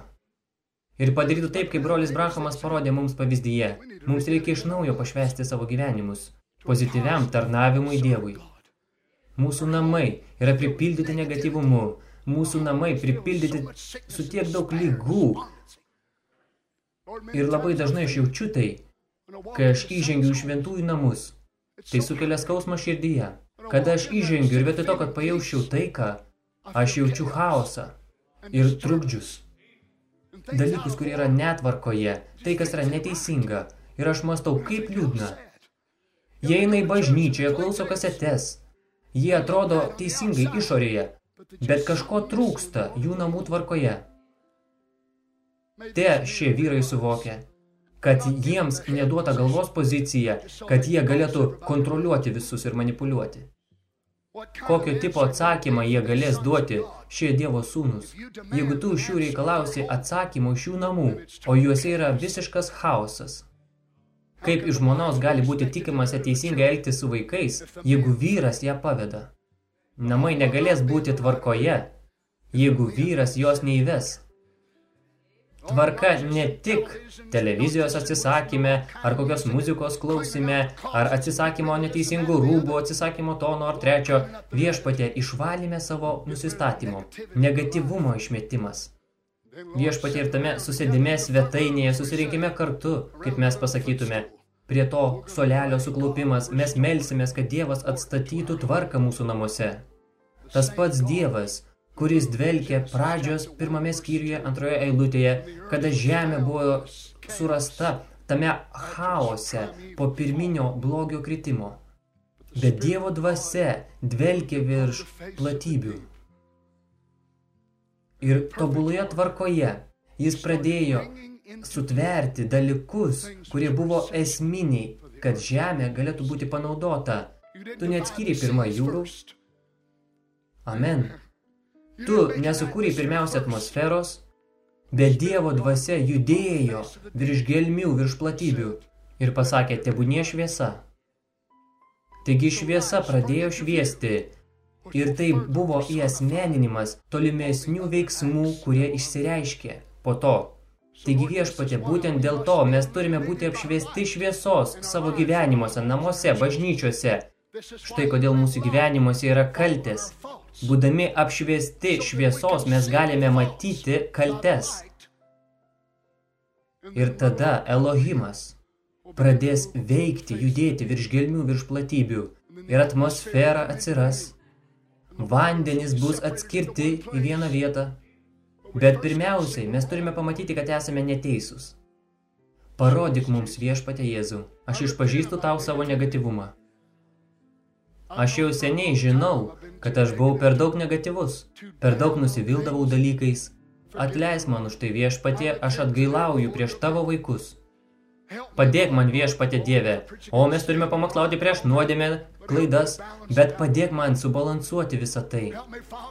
Ir padarytų taip, kaip brolis Brahamas parodė mums pavyzdyje. Mums reikia iš naujo pašvesti savo gyvenimus. Pozityviam tarnavimui Dievui. Mūsų namai yra pripildyti negatyvumu, mūsų namai pripildyti su tiek daug lygų. Ir labai dažnai aš jaučiu tai, kai aš įžengiu šventųjų namus. Tai sukelia skausmą širdyje. Kada aš įžengiu ir vietoj to, kad pajaučiau taiką, aš jaučiu chaosą ir trukdžius. Dalykus, kurie yra netvarkoje, tai, kas yra neteisinga. Ir aš mastau, kaip liūdna. Jie eina į bažnyčią, jie klauso kasetes. Jie atrodo teisingai išorėje, bet kažko trūksta jų namų tvarkoje. Te šie vyrai suvokia, kad jiems neduota galvos pozicija, kad jie galėtų kontroliuoti visus ir manipuliuoti. Kokio tipo atsakymą jie galės duoti šie Dievo sūnus, jeigu tu iš jų reikalausi atsakymo iš jų namų, o juose yra visiškas chaosas. Kaip iš žmonos gali būti tikimasi teisingai elgtis su vaikais, jeigu vyras ją paveda? Namai negalės būti tvarkoje, jeigu vyras jos neįves. Tvarka ne tik televizijos atsisakyme, ar kokios muzikos klausime, ar atsisakymo neteisingų rūbų, atsisakymo tono ar trečio, viešpatė išvalime savo nusistatymo, negatyvumo išmetimas. Viešpatė ir tame susėdime svetainėje susirinkime kartu, kaip mes pasakytume, prie to solelio suklaupimas, mes melsimės, kad Dievas atstatytų tvarką mūsų namuose. Tas pats Dievas, kuris dvelkė pradžios pirmame skyriuje antroje eilutėje, kada žemė buvo surasta tame chaose po pirminio blogio kritimo. Bet Dievo dvasia dvelkė virš platybių. Ir tobuloje tvarkoje jis pradėjo sutverti dalykus, kurie buvo esminiai, kad žemė galėtų būti panaudota. Tu neatskyrei pirmą jūrų, Amen. Tu nesukūrei pirmiausia atmosferos, bet Dievo dvasia judėjo virš gelmių, virš platybių ir pasakė, tebūnie šviesa. Taigi šviesa pradėjo šviesti ir tai buvo įasmeninimas tolimesnių veiksmų, kurie išsireiškė po to. Taigi viešpatė, būtent dėl to mes turime būti apšviesti šviesos savo gyvenimuose, namuose, bažnyčiose. Štai kodėl mūsų gyvenimuose yra kaltės. Būdami apšviesti šviesos mes galime matyti kaltes. Ir tada Elohimas pradės veikti, judėti virš gelmių, virš platybių. Ir atmosfera atsiras. Vandenys bus atskirti į vieną vietą. Bet pirmiausiai mes turime pamatyti, kad esame neteisūs. Parodyk mums viešpatė Jėzų. Aš išpažįstu tau savo negatyvumą. Aš jau seniai žinau, kad aš buvau per daug negatyvus, per daug nusivildavau dalykais. Atleis man už tai viešpatie, aš atgailauju prieš tavo vaikus. Padėk man viešpatė Dieve, o mes turime pamokslauti prieš nuodėmę, klaidas, bet padėk man subalansuoti visą tai.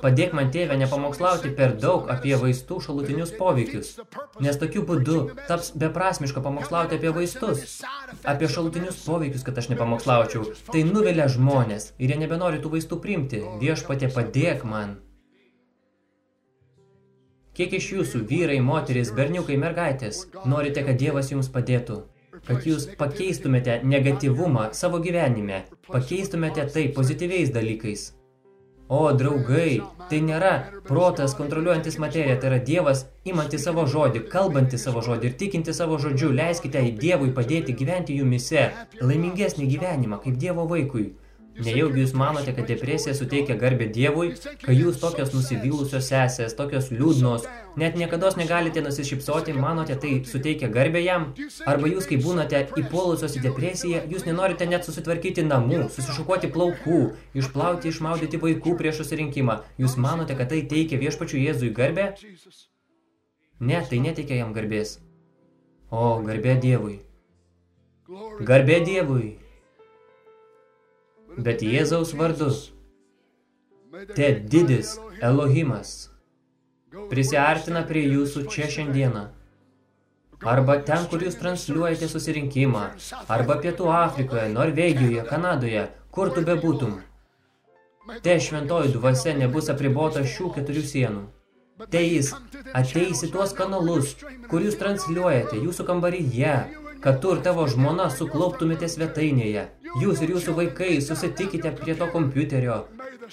Padėk man, tėve, nepamokslauti per daug apie vaistų šalutinius poveikius, nes tokiu būdu taps beprasmiška pamokslauti apie vaistus, apie šalutinius poveikius, kad aš nepamokslaučiau. Tai nuvelia žmonės ir jie nebenori tų vaistų priimti. Viešpatė, padėk man. Kiek iš jūsų, vyrai, moteris, berniukai, mergaitės, norite, kad Dievas jums padėtų? Kad jūs pakeistumėte negatyvumą savo gyvenime, pakeistumėte tai pozityviais dalykais. O, draugai, tai nėra protas kontroliuojantis materiją, tai yra Dievas imanti savo žodį, kalbanti savo žodį ir tikinti savo žodžiu. Leiskite Dievui padėti gyventi jumise laimingesnį gyvenimą kaip Dievo vaikui. Nejaugi jūs manote, kad depresija suteikia garbę Dievui, kai jūs tokios nusivylusios sesės, tokios liūdnos, net niekados negalite nusišypsoti, manote, tai suteikia garbę jam? Arba jūs, kai būnate įpuolusios į depresiją, jūs nenorite net susitvarkyti namų, susišukuoti plaukų, išplauti, išmaudyti vaikų prieš susirinkimą. Jūs manote, kad tai teikia viešpačių Jėzui garbę? Ne, tai neteikia jam garbės. O, garbė Dievui. Garbė Dievui bet Jėzaus vardu. Te didis Elohimas prisiartina prie jūsų čia šiandieną. Arba ten, kur jūs transliuojate susirinkimą, arba Pietų Afrikoje, Norvegijoje, Kanadoje, kur tu bebūtum. Te šventoji dvasia nebus apribota šių keturių sienų. Te jis ateis į tuos kanalus, kur jūs transliuojate, jūsų kambaryje, kad tu ir tavo žmona suklauptumėte svetainėje. Jūs ir jūsų vaikai susitikite prie to kompiuterio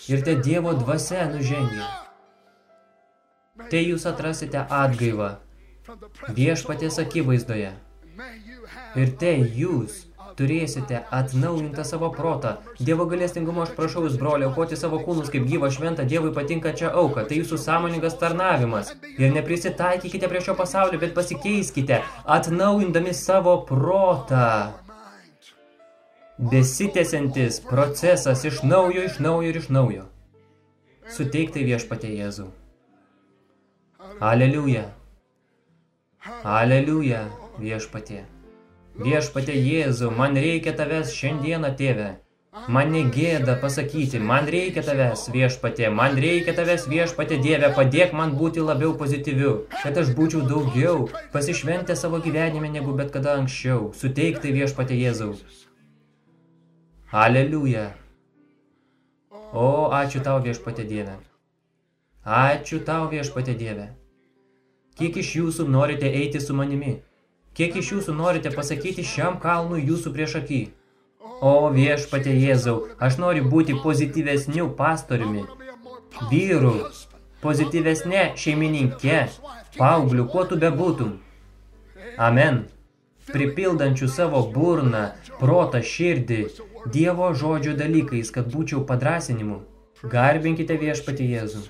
ir te Dievo dvasia nužengia. Tai jūs atrasite atgaivą viešpatės akivaizdoje. Ir te jūs turėsite atnaujintą savo protą. Dievo galestingumo aš prašau jūs, broliai, aukoti savo kūnus kaip gyvą šventą Dievui patinkačią auką. Tai jūsų sąmoningas tarnavimas. Ir neprisitaikykite prie šio pasaulio, bet pasikeiskite, atnaujindami savo protą. Besitėsiantis procesas iš naujo, iš naujo ir iš naujo. Suteiktai viešpatė Jėzų. Aleliuja. Aleliuja, viešpatė. Viešpatė Jėzau, man reikia tavęs šiandieną, tėve. Man negėda pasakyti, man reikia tavęs viešpatė, man reikia tavęs viešpatė Dieve, padėk man būti labiau pozityviu, kad aš būčiau daugiau pasišventę savo gyvenime negu bet kada anksčiau. Suteik tai viešpatė Jėzau. Aleliuja. O, ačiū tau viešpatė Dieve. Ačiū tau viešpatė Dieve. Kiek iš jūsų norite eiti su manimi? Kiek iš jūsų norite pasakyti šiam kalnui jūsų prieš akį? O viešpatė Jėzau, aš noriu būti pozityvesniu pastoriumi, vyru, pozityvesnė šeimininkė, paaugliu, kuo tu bebūtum. Amen. Pripildančių savo burną, protą, širdį, Dievo žodžio dalykais, kad būčiau padrasinimu. Garbinkite viešpatį Jėzų.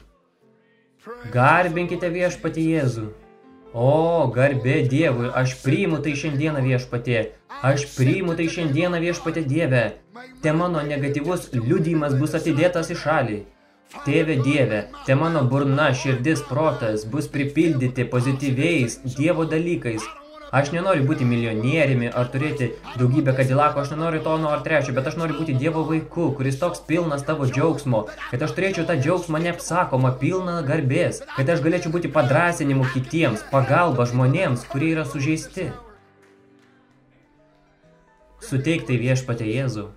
Garbinkite viešpatį Jėzų. O, garbė Dievui, aš priimu tai šiandieną viešpatė. Aš priimu tai šiandieną viešpatė Dieve. Te mano negatyvus liudymas bus atidėtas į šalį. Tėve Dieve, te mano burna, širdis, protas bus pripildyti pozityviais Dievo dalykais, Aš nenoriu būti milijonieriumi ar turėti daugybę kadilako, aš nenoriu to nuo ar trečio, bet aš noriu būti Dievo vaiku, kuris toks pilnas tavo džiaugsmo, kad aš turėčiau tą džiaugsmą neapsakomą, pilną garbės, kad aš galėčiau būti padrasinimu kitiems, pagalba žmonėms, kurie yra sužeisti. Suteiktai viešpatė Jėzų,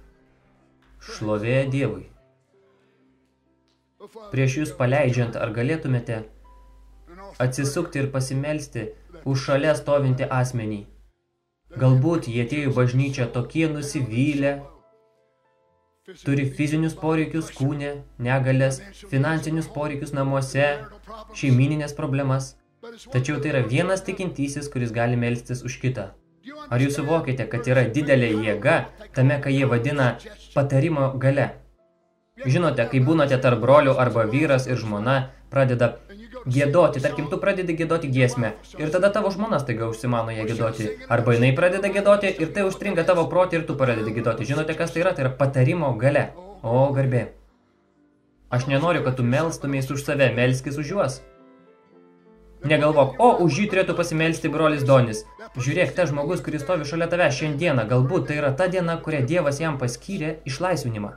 šlovė Dievui. Prieš jūs paleidžiant, ar galėtumėte atsisukti ir pasimelsti, už šalia stovinti asmenį. Galbūt jie atėjo bažnyčią tokie nusivylę, turi fizinius poreikius kūne, negalės, finansinius poreikius namuose, šeimininės problemas. Tačiau tai yra vienas tikintysis, kuris gali melstis už kitą. Ar jūs suvokite, kad yra didelė jėga tame, ką jie vadina patarimo gale? Žinote, kai būnate tarp brolių arba vyras ir žmona pradeda gėdoti, tarkim, tu pradedi gėdoti giesmę ir tada tavo žmona staiga užsimano ją gėdoti. Arba jinai pradeda gėdoti ir tai užstringa tavo protį ir tu pradedi gėdoti. Žinote, kas tai yra? Tai yra patarimo gale. O, garbė. Aš nenoriu, kad tu melstumės už save, melskis už juos. Negalvok, o už jį turėtų pasimelsti brolis Donis. Žiūrėk, ta žmogus, kuris stovi šalia tave šiandieną, galbūt tai yra ta diena, kurią Dievas jam paskyrė išlaisvinimą.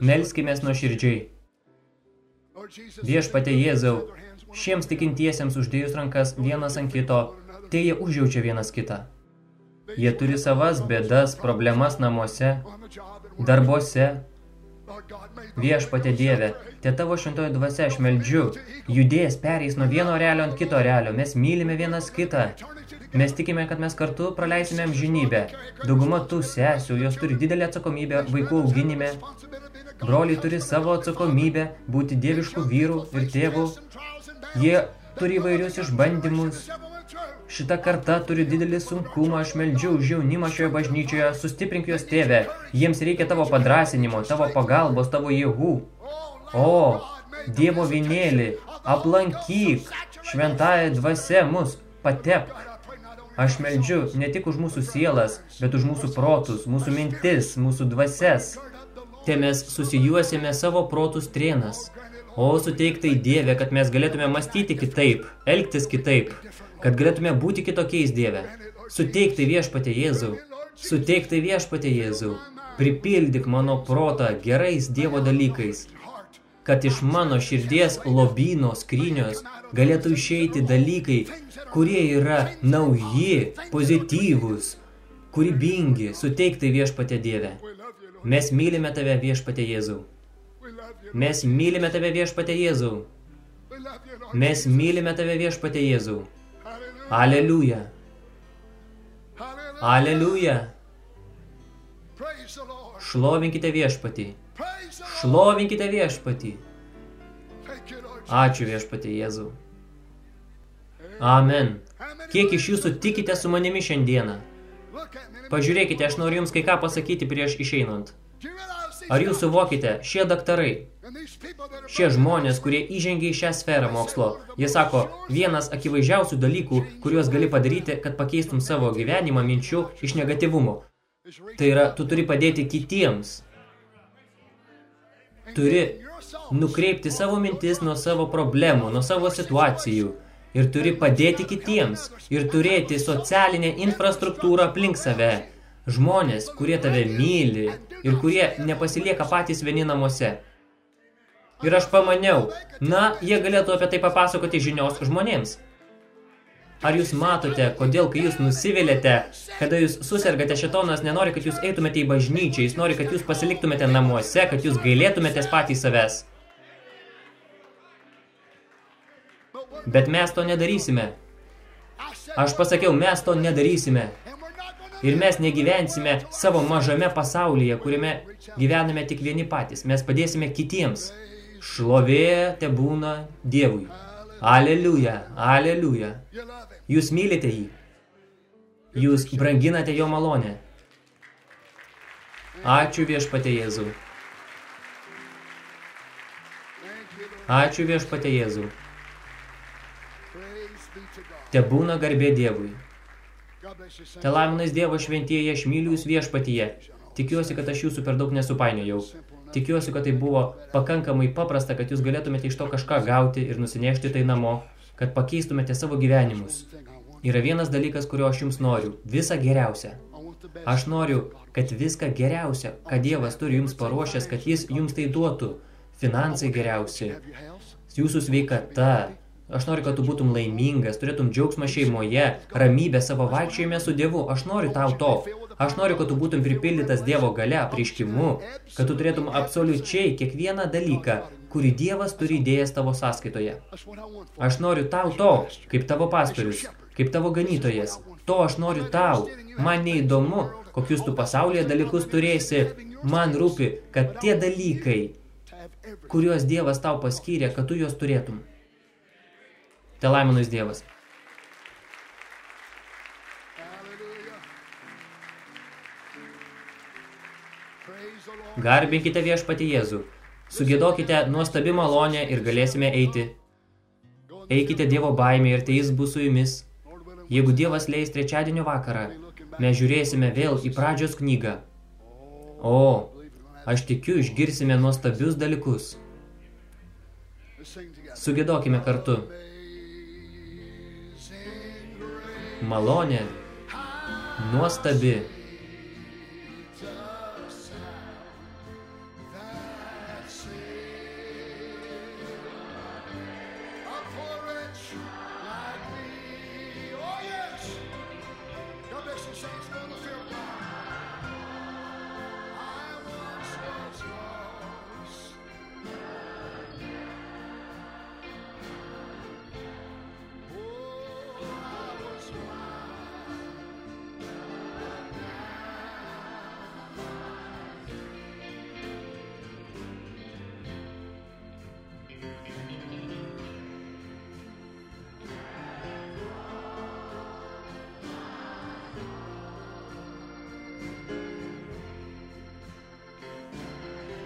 Melskimės nuo širdžiai. Viešpatė Jėzau, šiems tikintiesiems uždėjus rankas vienas ant kito, tai jie užjaučia vienas kitą. Jie turi savas bėdas, problemas namuose, darbuose. Viešpatė Dieve, te tavo šventoji dvasia aš meldžiu, judės pereis nuo vieno realio ant kito realio, mes mylime vienas kitą. Mes tikime, kad mes kartu praleisime amžinybę. Dauguma tų sesių, jos turi didelę atsakomybę vaikų auginime, Broliai turi savo atsakomybę būti dieviškų vyrų ir tėvų. Jie turi įvairius išbandymus. Šita karta turi didelį sunkumą, aš meldžiu už jaunimą šioje bažnyčioje, sustiprink juos tėvę. Jiems reikia tavo padrasinimo, tavo pagalbos, tavo jėgų. O, Dievo vienėlį, aplankyk, šventąją dvasia mus, patepk. Aš meldžiu ne tik už mūsų sielas, bet už mūsų protus, mūsų mintis, mūsų dvasias. Te mes susijuosime savo protus trienas. O suteiktai Dieve, kad mes galėtume mąstyti kitaip, elgtis kitaip, kad galėtume būti kitokiais Dieve. Suteiktai viešpatė Jėzau, suteiktai viešpatė Jėzau, pripildyk mano protą gerais Dievo dalykais, kad iš mano širdies lobyno skrynios galėtų išeiti dalykai, kurie yra nauji, pozityvūs, kūrybingi, suteiktai viešpatė Dieve. Mes mylime tave viešpatė Jėzau. Mes mylime tave viešpatė Jėzau. Mes mylime tave viešpatė Jėzau. Aleliuja. Aleliuja. Šlovinkite viešpatį. Šlovinkite viešpatį. Ačiū viešpatį Jėzau. Amen. Kiek iš jūsų tikite su manimi šiandieną? Pažiūrėkite, aš noriu jums kai ką pasakyti prieš išeinant. Ar jūs suvokite, šie daktarai, šie žmonės, kurie įžengia į šią sferą mokslo, jie sako, vienas akivaizdžiausių dalykų, kuriuos gali padaryti, kad pakeistum savo gyvenimą minčių iš negativumo. Tai yra, tu turi padėti kitiems. Turi nukreipti savo mintis nuo savo problemų, nuo savo situacijų. Ir turi padėti kitiems. Ir turėti socialinę infrastruktūrą aplink save. Žmonės, kurie tave myli ir kurie nepasilieka patys vieni namuose. Ir aš pamaniau, na, jie galėtų apie tai papasakoti žinios žmonėms. Ar jūs matote, kodėl, kai jūs nusivėlėte, kada jūs susergate šetonas, nenori, kad jūs eitumėte į bažnyčią, jis nori, kad jūs pasiliktumėte namuose, kad jūs gailėtumėtės patys savęs. Bet mes to nedarysime. Aš pasakiau, mes to nedarysime. Ir mes negyvensime savo mažame pasaulyje, kuriame gyvename tik vieni patys. Mes padėsime kitiems. Šlovė te būna Dievui. Aleliuja, aleliuja. Jūs mylite jį. Jūs branginate jo malonę. Ačiū viešpate Jėzau. Ačiū viešpate Jėzau. Te būna garbė Dievui. Te laiminais Dievo šventieji, aš myliu jūs viešpatyje. Tikiuosi, kad aš jūsų per daug nesupainiojau. Tikiuosi, kad tai buvo pakankamai paprasta, kad jūs galėtumėte iš to kažką gauti ir nusinešti tai namo, kad pakeistumėte savo gyvenimus. Yra vienas dalykas, kurio aš jums noriu. Visa geriausia. Aš noriu, kad viską geriausia, ką Dievas turi jums paruošęs, kad jis jums tai duotų. Finansai geriausi, jūsų sveikata, Aš noriu, kad tu būtum laimingas, turėtum džiaugsmą šeimoje, ramybę savo vaikščiojime su Dievu. Aš noriu tau to. Aš noriu, kad tu būtum pripildytas Dievo gale, prieškimu, kad tu turėtum absoliučiai kiekvieną dalyką, kurį Dievas turi įdėjęs tavo sąskaitoje. Aš noriu tau to, kaip tavo pastorius, kaip tavo ganytojas. To aš noriu tau. Man neįdomu, kokius tu pasaulyje dalykus turėsi. Man rūpi, kad tie dalykai, kuriuos Dievas tau paskyrė, kad tu juos turėtum. Te laiminus Dievas. Garbinkite viešpatį Jėzų. Sugėdokite nuostabi malonę ir galėsime eiti. Eikite Dievo baimė ir tai jis bus su jumis. Jeigu Dievas leis trečiadienio vakarą, mes žiūrėsime vėl į pradžios knygą. O, aš tikiu, išgirsime nuostabius dalykus. Sugėdokime kartu. Malonė, nuostabi